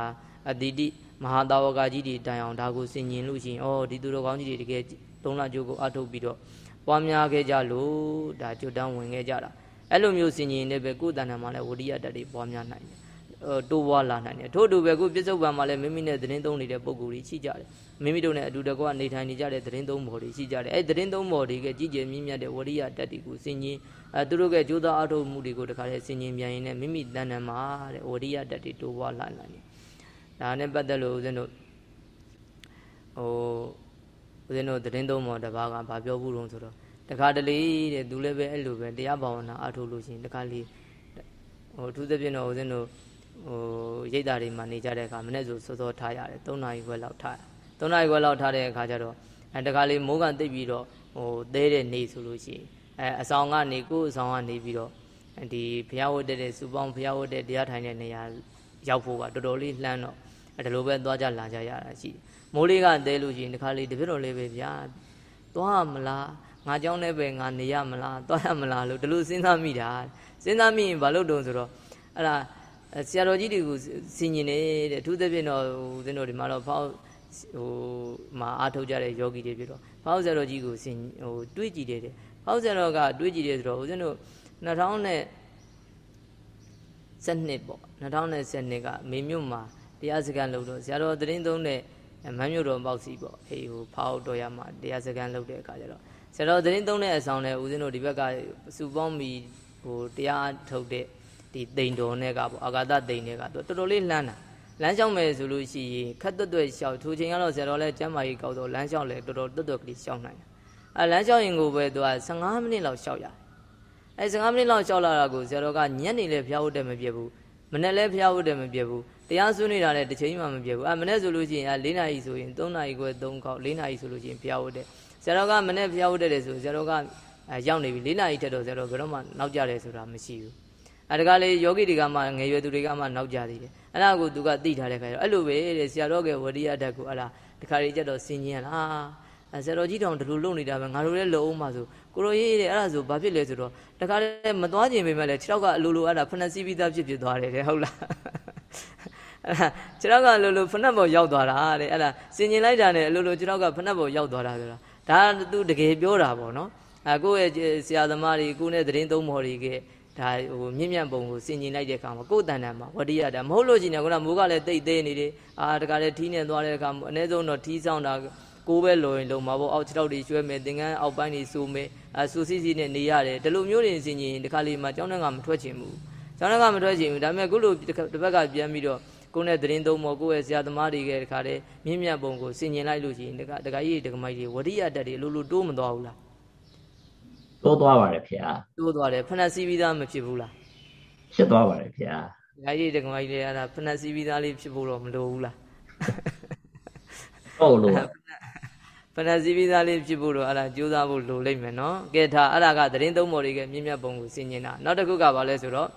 အတိတိမဟာတာဝကကြီးတွေတိုင်အောင်ဒါကိုစင်ញင်လို့ရှိရင်ဩဒီသူတော်ကောင်းကြီးတွေတကယ်သုံးလကျိုးကိုအထုတ်ပြီးတော့ပွားများခဲ့ကြလို့ဒါကြွတန်းဝင်ခဲ့ကြတာအဲ့လိုမျိုးစင်ကြီးနေပဲကိုယ်တဏ္ဍာမှာလည်းဝိရိယတတ်တွေပွားများနိုင်တယ် တိုးပွားလာနိုင်တယ်ထို့အတူပဲကိုပြစ္ဆုတ်ပံမှာလည်းမိမိနဲ့သတင်းသုံးနေတဲ့ပုံကိုယ်ကြီးရှိကြတယ်မိမိတို့နဲ့အတူတကွနေထိုင်နေကြတဲ့သတင်းသုံးမော်တွေရှိကြတယ်အဲ့သတင်းသုံးမော်တွေကကြီးကျယ်မြင့်မြတ်တဲ့ဝရိယတတ်တွေကိုစင်ကြီးအဲသူတို့ကကြိုးစားအထုတ်မှုတွေကိုတခါတည်းစင်ကြီးပြန်ရင်လည်းမိမိတဏ္ဍာမှာတဲ့ဝရိယတတ်တွေတိုးပွားလာနိုင်တယ်ဒါနဲ့ပတ်သက်လို့ဦးဇင်းတို့ဟိုဦးဇင်းတို့သတင်းသုံးမော်တပါးကဘာပြောဘူးလို့ဆိုတော့တခါတလေတဲ့သူလည်းပဲအဲ့လိုပဲတရားဘာဝနာအထုတ်လို့ရှိရင်တခါလေဟိုအထူးသဖြင့်တော့ဦးဇင်းတို့ ဟိုရိတ်တာတွေမှာနေကြတဲ့အခါမနေ့ဆိုစောစောထားရတယ်၃နာရီခွဲလောက်ထား၃နာရီခွဲလောက်ထားတဲ့အခါကျတော့အဲတခါလေမိုးကန်တိတ်ပြီးတော့ဟိုသဲတဲ့နေဆိုလို့ရှိရင်အဲအဆောင်ကနေကိုယ်အဆောင်ကနေပြီးတော့ဒီဘုရားဝတ်တဲ့စူပေါင်းဘုရားဝတ်တဲ့တရားထိုင်တဲ့နေရာရောက်ဖို့ကတော်တော်လေးလှမ်းတော့အဲဒါလိုပဲသွားကြလာကြရတာရှိတယ်မိုးလေးကတဲလို့ရှိရင်ဒီခါလေးတပြည့်တော်လေးပဲဗျာသွားမလားငါเจ้าနဲ့ပဲငါနေရမလားသွားရမလားလို့ဒီလိုစဉ်းစားမိတာစဉ်းစားမိရင်ဘာလို့တုံဆိုတော့အဲ့ဒါ ဆရာတော်ကြီးတွေကိုစင်ញင်နေတဲ့အထူးသဖြင့်တော့ဦးဇင်းတို့ဒီမှာတော့ဖောက်ဟိုမှာအားထုတ်ကြတဲ့ယောဂီတွေပြတော့ဖောက်ဆရာတော်ကြီးကိုစင်ဟိုတွေးကြည့်တယ်တဲ့ဖောက်ဆရာတော်ကတွေးကြည့်တယ်ဆိုတော့ဦးဇင်းတို့2000နဲ့စနစ်ပေါ့2012ကမေမြို့မှာတရားစခန်းလုပ်တော့ဆရာတော်သတင်းသုံးတဲ့မမ်းမြို့တော်ပေါက်စီပေါ့အေးဟိုဖောက်တော်ရမှာတရားစခန်းလုပ်တဲ့အခါကျတော့ဆရာတော်သတင်းသုံးတဲ့အဆောင်နဲ့ဦးဇင်းတို့ဒီဘက်ကစူပေါင်းပြီးဟိုတရားထုတ်တဲ့ ဒီတိန်တော်နဲ့ကပေါ့အာဂါသတိန်နဲ့ကတော်တော်လေးလှမ်းတာလမ်းလျှောက်မယ်ဆိုလို့ရှိရင်ခက်တွတ်တွတ်လျှောက်ထိုချိန်ကတော့ဆရာတော်လည်းကျမ်းမာရေးကောက်တော့လမ်းလျှောက်လဲတော်တော်တွတ်တွတ်ကလေးလျှောက်နိုင်တယ်အဲလမ်းလျှောက်ရင်ကိုပဲသူက15မိနစ်လောက်လျှောက်ရတယ်အဲ15မိနစ်လောက်လျှောက်လာတာကိုဆရာတော်ကညနေလည်းဖျားဟုတ်တယ်မပြတ်ဘူးမနေ့လည်းဖျားဟုတ်တယ်မပြတ်ဘူးတရားဆွနေတာလည်းတစ်ချိန်မှမပြတ်ဘူးအဲမနေ့ဆိုလို့ရှိရင်အဲ၄နာရီဆိုရင်၃နာရီခွဲ၃ခေါက်၄နာရီဆိုလို့ရှိရင်ဖျားဟုတ်တယ်ဆရာတော်ကမနေ့ဖျားဟုတ်တယ်ဆိုဆရာတော်ကအဲရောက်နေပြီ၄နာရီထက်တော့ဆရာတော်ဘယ်တော့မှနောက်ကြတယ်ဆိုတာမရှိဘူး အဲတကားလေးယောဂီတွေကမှငယ်ရွယ်သူတွေကမှနောက်ကြသေးတယ်အဲ့ဒါကိုသူကသိထားတဲ့ခါကျတော့အဲ့လိုပဲတဲ့ဆရာတော်ကဝရိယဓာတ်ကိုအဲ့ဒါတခါလေးကြတော့ဆင်ញင်လားအဲဆရာတော်ကြီးတောင်ဒီလိုလုပ်နေတာပဲငါတို့လည်းလုံအောင်ပါဆိုကိုရိုရေးတဲ့အဲ့ဒါဆိုဘာဖြစ်လဲဆိုတော့တခါတည်းမသွားခြင်းပဲမဲ့လေခြေထောက်ကအလိုလိုအဲ့ဒါဖနှက်စီးပြီးသားဖြစ်ဖြစ်သွားတယ်တဲ့ဟုတ်လားအဲ့ဒါခြေထောက်ကအလိုလိုဖနှက်ပေါ်ရောက်သွားတာတဲ့အဲ့ဒါစင်ကျင်လိုက်တာနဲ့အလိုလိုခြေထောက်ကဖနှက်ပေါ်ရောက်သွားတာဆိုတာဒါသူတကယ်ပြောတာပေါ့နော်အဲကိုယ့်ရဲ့ဆရာသမားတွေကိုနဲ့သတင်းသုံးမော်တွေက ဒါဟိုမြင့်မြတ်ပုံကိုစင်ကျင်လိုက်တဲ့အခါမှာကိုယ်တန်တန်မှာဝတိရတာမဟုတ်လို့ရှိရင်ကမိုးကလည်းတိတ်သေးနေတယ်အာတခါလည်းထီးနေသွားတဲ့အခါအနည်းဆုံးတော့ထီးဆောင်တာကိုပဲလိုရင်လုံမှာပေါ့အောက်ခြေထောက်တွေရွှဲမယ်သင်္ကန်းအောက်ပိုင်းတွေစူမယ်အဲစူစီစီနဲ့နေရတယ်ဒီလိုမျိုးတွေစင်ကျင်ဒီခါလေးမှာကျောင်းထဲကမထွက်ချင်ဘူးကျောင်းထဲကမထွက်ချင်ဘူးဒါပေမဲ့ခုလိုတစ်ဘက်ကပြန်ပြီးတော့ကိုနဲ့သတင်းသုံးမော်ကိုယ့်ရဲ့ဆရာသမားတွေကတခါတည်းမြင့်မြတ်ပုံကိုစင်ကျင်လိုက်လို့ရှိရင်တခါတခါကြီးတခါမိုက်တွေဝတိရတက်တွေအလိုလိုတိုးမသွားဘူးလား တိုးသွားပါတယ်ဗျာတိုးသွားတယ်ဖဏစီပြီးသားမဖြစ်ဘူးလားဖြစ်သွားပါတယ်ဗျာဒကာကြီးတက္ကမကြီးတွေအဲ့ဒါဖဏစီပြီးသားလေးဖြစ်ဖို့တော့မလိုဘူးလားဟုတ်လို့ဖဏစီပြီးသားလေးဖြစ်ဖို့တော့အဲ့ဒါကြိုးစားဖို့လိုလိမ့်မယ်နော်ကဲဒါအဲ့ဒါကသတင်းသုံးပေါ်တွေကမြင့်မြတ်ပုံကိုဆင်ញင်တာနောက်တစ်ခုကဘာလဲဆိုတော့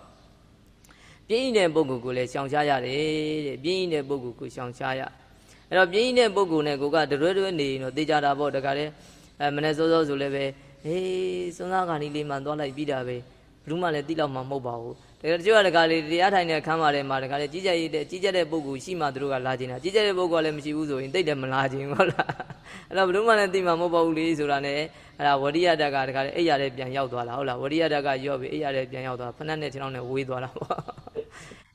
ပြင်းတဲ့ပုဂ္ဂိုလ်ကိုလည်းရှောင်ရှားရတယ်တဲ့ပြင်းတဲ့ပုဂ္ဂိုလ်ကိုရှောင်ရှားရအဲ့တော့ပြင်းတဲ့ပုဂ္ဂိုလ်နဲ့ကိုကတရွဲတွဲနေရင်တော့သိကြတာပေါ့တခါလေအဲမနေ့စောစောဆိုလည်းပဲ ဟေးစွန်းစားခါနီးလေးမှသွားလိုက်ပြီးတာပဲဘယ်သူမှလည်းတိလောက်မှမဟုတ်ပါဘူးတကယ်တချို့ကတကလေးတရားထိုင်တဲ့ခမ်းပါတယ်မှာတကလေးကြီးကြပ်ရတဲ့ကြီးကြပ်တဲ့ပုဂ္ဂိုလ်ရှိမှသူတို့ကလာခြင်းတာကြီးကြပ်တဲ့ပုဂ္ဂိုလ်ကလည်းမရှိဘူးဆိုရင်တိတ်တယ်မလာခြင်းဟုတ်လားအဲ့တော့ဘယ်သူမှလည်းသိမှာမဟုတ်ပါဘူးလေဆိုတာနဲ့အဲ့ဒါဝရိယတက်ကတကလေးအိယာတဲ့ပြန်ရောက်သွားတာဟုတ်လားဝရိယတက်ကရော့ပြီးအိယာတဲ့ပြန်ရောက်သွားဖဏနဲ့ခြေထောက်နဲ့ဝေးသွားတာပေါ့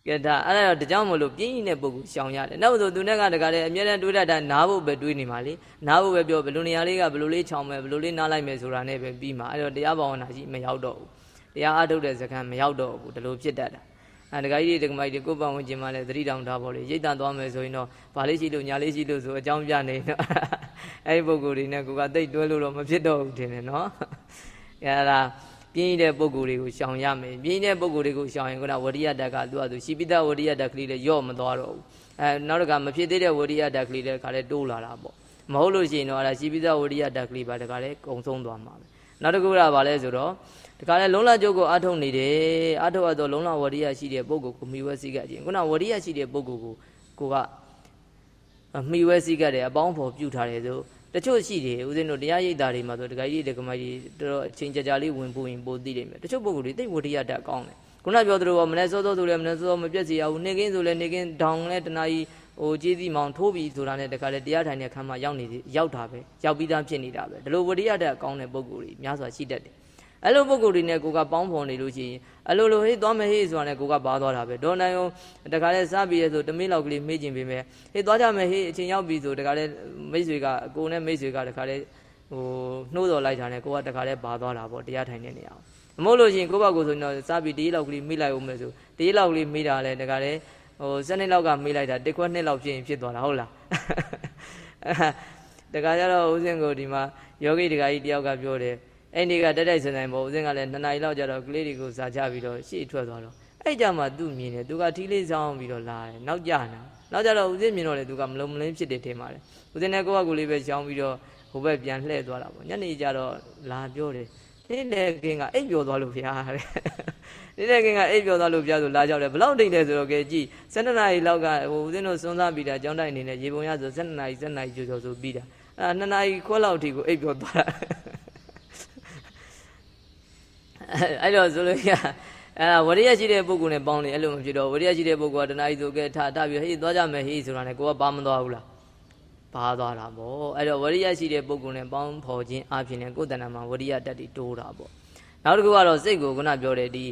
ကဲဒါအဲ့ဒါတော့တကြောင်မလို့ပြင်းရင်တဲ့ပုဂ္ဂိုလ်ရှောင်ရတယ်နောက်ဆိုသူနဲ့ကတကလည်းအမြဲတမ်းတွေးတတ်တာနားဖို့ပဲတွေးနေမှာလေနားဖို့ပဲပြောဘယ်လိုနေရာလေးကဘယ်လိုလေးချောင်မယ်ဘယ်လိုလေးနားလိုက်မယ်ဆိုတာနဲ့ပဲပြီးမှာအဲ့တော့တရားဘာဝနာကြီးမရောက်တော့ဘူးတရားအားထုတ်တဲ့စကားမရောက်တော့ဘူးဒီလိုဖြစ်တတ်တာအဲဒကာကြီးတွေဒကာမကြီးတွေကိုပတ်ဝန်းကျင်မှာလည်းသတိတောင်ထားဖို့လေရိတ်တန်သွားမယ်ဆိုရင်တော့ဗာလေးရှိလို့ညာလေးရှိလို့ဆိုအကြောင်းပြနေတော့အဲဒီပုဂ္ဂိုလ်တွေနဲ့ကိုကတိတ်တွဲလို့တော့မဖြစ်တော့ဘူးထင်တယ်နော်အဲဒါ ပြင်းတဲ့ပုဂ္ဂိုလ်တွေကိုရှောင်ရမယ်ပြင်းတဲ့ပုဂ္ဂိုလ်တွေကိုရှောင်ရင်ကဝရိယတက်ကသူ့အတူရှိပိတဝရိယတက်ကလေးလည်းယော့မသွားတော့ဘူးအဲနောက်တစ်ခါမဖြစ်သေးတဲ့ဝရိယတက်ကလေးလည်းခါလည်းတိုးလာတာပေါ့မဟုတ်လို့ရှိရင်တော့အဲဒါရှိပိတဝရိယတက်ကလေးပါတခါလည်းကုံဆုံးသွားမှာပဲနောက်တစ်ခုကဘာလဲဆိုတော့တခါလဲလုံးလကျုပ်ကိုအထုတ်နေတယ်အထုတ်ရတော့လုံးလဝရိယရှိတဲ့ပုဂ္ဂိုလ်ကိုမိဝဲစည်းကခြင်းခုနဝရိယရှိတဲ့ပုဂ္ဂိုလ်ကိုကိုကမိဝဲစည်းကတယ်အပေါင်းဖော်ပြုထားတယ်ဆို တချို့ရှိတယ်ဦးဇင်းတို့တရားရိပ်တာတွေမှာဆိုတခါကြီးတက္ကမကြီးတော်တော်အချိန်ကြာကြာလေးဝင်ပူရင်ပိုသိတယ်မြတ်တချို့ပုဂ္ဂိုလ်တွေသိဝရိယတက်ကောင်းတယ်ခုနပြောသလိုမနေ့စောစောဆိုလည်းမနေ့စောစောမပြည့်စီရဘူးနေကင်းဆိုလည်းနေကင်းဒေါင်လည်းတနာကြီးဟိုကျေးစီမောင်ထိုးပြီးဆိုတာနဲ့တခါလေတရားထိုင်တဲ့ခမ်းမှာရောက်နေရောက်တာပဲရောက်ပြီးသားဖြစ်နေတာပဲဒီလိုဝရိယတက်ကောင်းတဲ့ပုဂ္ဂိုလ်တွေများစွာရှိတတ်တယ်အဲ့လိုပုဂ္ဂိုလ်တွေနဲ့ကိုကပေါင်းဖော်နေလို့ရှိရင် အဲ့လိုလိုဟေးသွားမယ်ဟေးဆိုတာနဲ့ကိုကပါသွားတာပဲဒေါ်နိုင်အောင်တခါလဲစပြီးရဲဆိုတမင်းလောက်ကလေးမေ့ကျင်ပေးမယ်ဟေးသွားကြမယ်ဟေးအချိန်ရောက်ပြီဆိုတခါလဲမိတ်ဆွေကကိုနဲ့မိတ်ဆွေကတခါလဲဟိုနှိုးတော်လိုက်တာနဲ့ကိုကတခါလဲပါသွားတာပေါ့တရားထိုင်တဲ့နေရာမဟုတ်လို့ရှိရင်ကိုဘကိုဆိုရင်တော့စပြီးတေးလောက်ကလေးမေ့လိုက်အောင်မယ်ဆိုတေးလောက်ကလေးမေ့တာလဲတခါလဲဟိုစနေလောက်ကမေးလိုက်တာတစ်ခွက်နှစ်လောက်ဖြစ်ရင်ဖြစ်သွားတာဟုတ်လားတခါကျတော့ဦးစင်ကိုဒီမှာယောဂီတခါကြီးတယောက်ကပြောတယ် အဲ့ဒီကတက်တိုက်ဆန်ဆန်ပေါ့ဦးစင်းကလည်းနှစ်နာရီလောက်ကြာတော့ကလေးတွေကိုစာချပြီးတော့ရှေ့ထွက်သွားတော့အဲ့ကြမှာသူ့မြင်တယ်သူကထီးလေးဆောင်ပြီးတော့လာတယ်နောက်ကြနာနောက်ကြတော့ဦးစင်းမြင်တော့လေသူကမလုံးမလင်းဖြစ်တယ်ထင်ပါတယ်ဦးစင်းနဲ့ကိုယ့်အကူလေးပဲရှောင်းပြီးတော့ဟိုဘက်ပြန်လှည့်သွားတာပေါ့ညနေကျတော့လာပြောတယ်တင်းတဲ့ကင်းကအိပ်ပျော်သွားလို့ဗျာတဲ့တင်းတဲ့ကင်းကအိပ်ပျော်သွားလို့ဗျာဆိုလာကြောက်တယ်ဘလောက်တိတ်လဲဆိုတော့ကဲကြည့်12နာရီလောက်ကဟိုဦးစင်းတို့စွန်းစားပြီးတာကြောင်းတိုက်အနေနဲ့ရေပုံရဆို12နာရီ12နာရီကျော်ကျော်ဆိုပြီးတာအဲ2နာရီခွက်လောက်ထိကိုအိပ်ပျော်သွားတာ အဲ့တော့ဆိုလို့ရအဲ့ဒါဝရိယရှိတဲ့ပုဂ္ဂိုလ်နဲ့ပေါင်းနေအဲ့လိုမဖြစ်တော့ဝရိယရှိတဲ့ပုဂ္ဂိုလ်ကတဏှာကြီးဆိုကဲထားထားပြီးဟေးသွားကြမယ်ဟေးဆိုတာနဲ့ကိုကပါမသွားဘူးလားပါသွားတာပေါ့အဲ့တော့ဝရိယရှိတဲ့ပုဂ္ဂိုလ်နဲ့ပေါင်းဖော်ခြင်းအပြင်နဲ့ကိုယ်တဏ္ဍာမှာဝရိယတက်တီတိုးတာပေါ့နောက်တစ်ခုကတော့စိတ်ကိုခုနပြောတဲ့ဒီ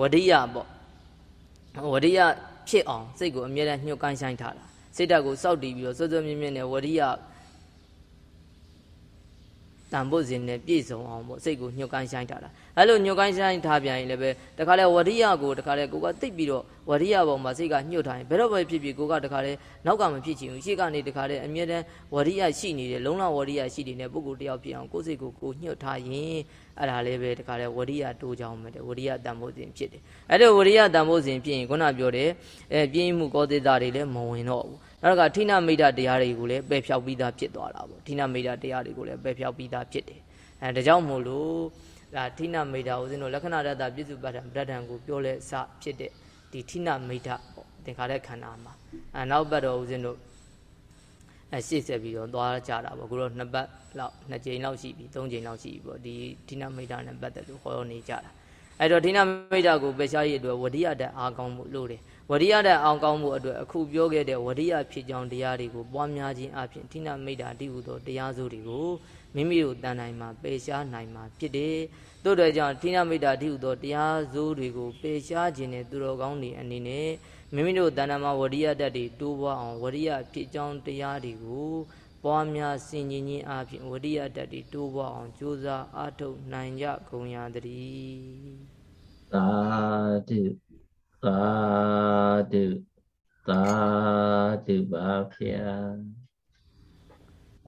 ဝရိယပေါ့ဝရိယဖြစ်အောင်စိတ်ကိုအမြဲတမ်းညှို့ကိုင်းဆိုင်ထားတာစိတ်ဓာတ်ကိုစောက်တည်ပြီးတော့စွစွမြင့်မြင့်နဲ့ဝရိယ တန်ဖို့စဉ်နဲ့ပြည့်စုံအောင်ပေါ့စိတ်ကိုညှို့ကိုင်းဆိုင်ထားတာအဲ့လိုညှို့ကိုင်းဆိုင်ထားပြန်ရင်လည်းပဲတခါလဲဝရိယကိုတခါလဲကိုကသိပ်ပြီးတော့ဝရိယပေါ်မှာစိတ်ကညှို့ထားရင်ဘယ်တော့ပဲဖြစ်ဖြစ်ကိုကတခါလဲနောက်ကမဖြစ်ချင်ဘူးရှေ့ကနေတခါလဲအမြဲတမ်းဝရိယရှိနေတယ်လုံးလဝရိယရှိနေတဲ့ပုဂ္ဂိုလ်တယောက်ဖြစ်အောင်ကိုယ်စိတ်ကိုကိုညှို့ထားရင်အဲ့ဒါလည်းပဲတခါလဲဝရိယတိုးကြောင်းမယ်ဝရိယတန်ဖို့စဉ်ဖြစ်တယ်အဲ့လိုဝရိယတန်ဖို့စဉ်ဖြစ်ရင်ခုနပြောတယ်အဲပြင်းမှုကောသေးတာတွေလည်းမဝင်တော့ဘူး နောက်ကဌိနမိတ်တရားတွေကိုလည်းပယ်ဖြောက်ပြီးသားဖြစ်သွားတာပေါ့ဌိနမိတ်တရားတွေကိုလည်းပယ်ဖြောက်ပြီးသားဖြစ်တယ်အဲဒါကြောင့်မို့လို့ဒါဌိနမိတ်ဦးဇင်းတို့လက္ခဏာတတပြစ္စုပ္ပတ္ထပဋ္ဌာန်ကိုပြောလဲစဖြစ်တဲ့ဒီဌိနမိတ်ပေါ့သင်္ခါရခန္ဓာမှာအဲနောက်ဘက်တော့ဦးဇင်းတို့အဲရှေ့ဆက်ပြီးတော့သွားကြတာပေါ့အခုတော့နှစ်ပတ်လောက်နှစ်ကြိမ်လောက်ရှိပြီသုံးကြိမ်လောက်ရှိပြီပေါ့ဒီဌိနမိတ်တာနဲ့ပတ်သက်လို့ဟောနေကြတာအဲ့တော့ဌိနမိတ်တာကိုပယ်ရှားရည်အတွက်ဝရိယတတ်အားကောင်းမှုလို့တယ် ဝရိယတတ်အောင်ကောင်းမှုအတွက်အခုပြောခဲ့တဲ့ဝရိယဖြစ်ကြောင်းတရားတွေကိုပွားများခြင်းအပြင်ဌိနမိတ်တာတိဟုသောတရားစုတွေကိုမိမိတို့တန်တိုင်းမှာပယ်ရှားနိုင်မှာဖြစ်တယ်တို့တဲ့ကြောင့်ဌိနမိတ်တာတိဟုသောတရားစုတွေကိုပယ်ရှားခြင်းနဲ့သူတော်ကောင်းတွေအနေနဲ့မိမိတို့တဏ္ဍမှာဝရိယတတ်တွေတိုးပွားအောင်ဝရိယဖြစ်ကြောင်းတရားတွေကိုပွားများဆင်ញင်ခြင်းအပြင်ဝရိယတတ်တွေတိုးပွားအောင်ကြိုးစားအားထုတ်နိုင်ကြကုန်ရသတ ည်းသာဓုသာဓုသာဓုပါဗျာ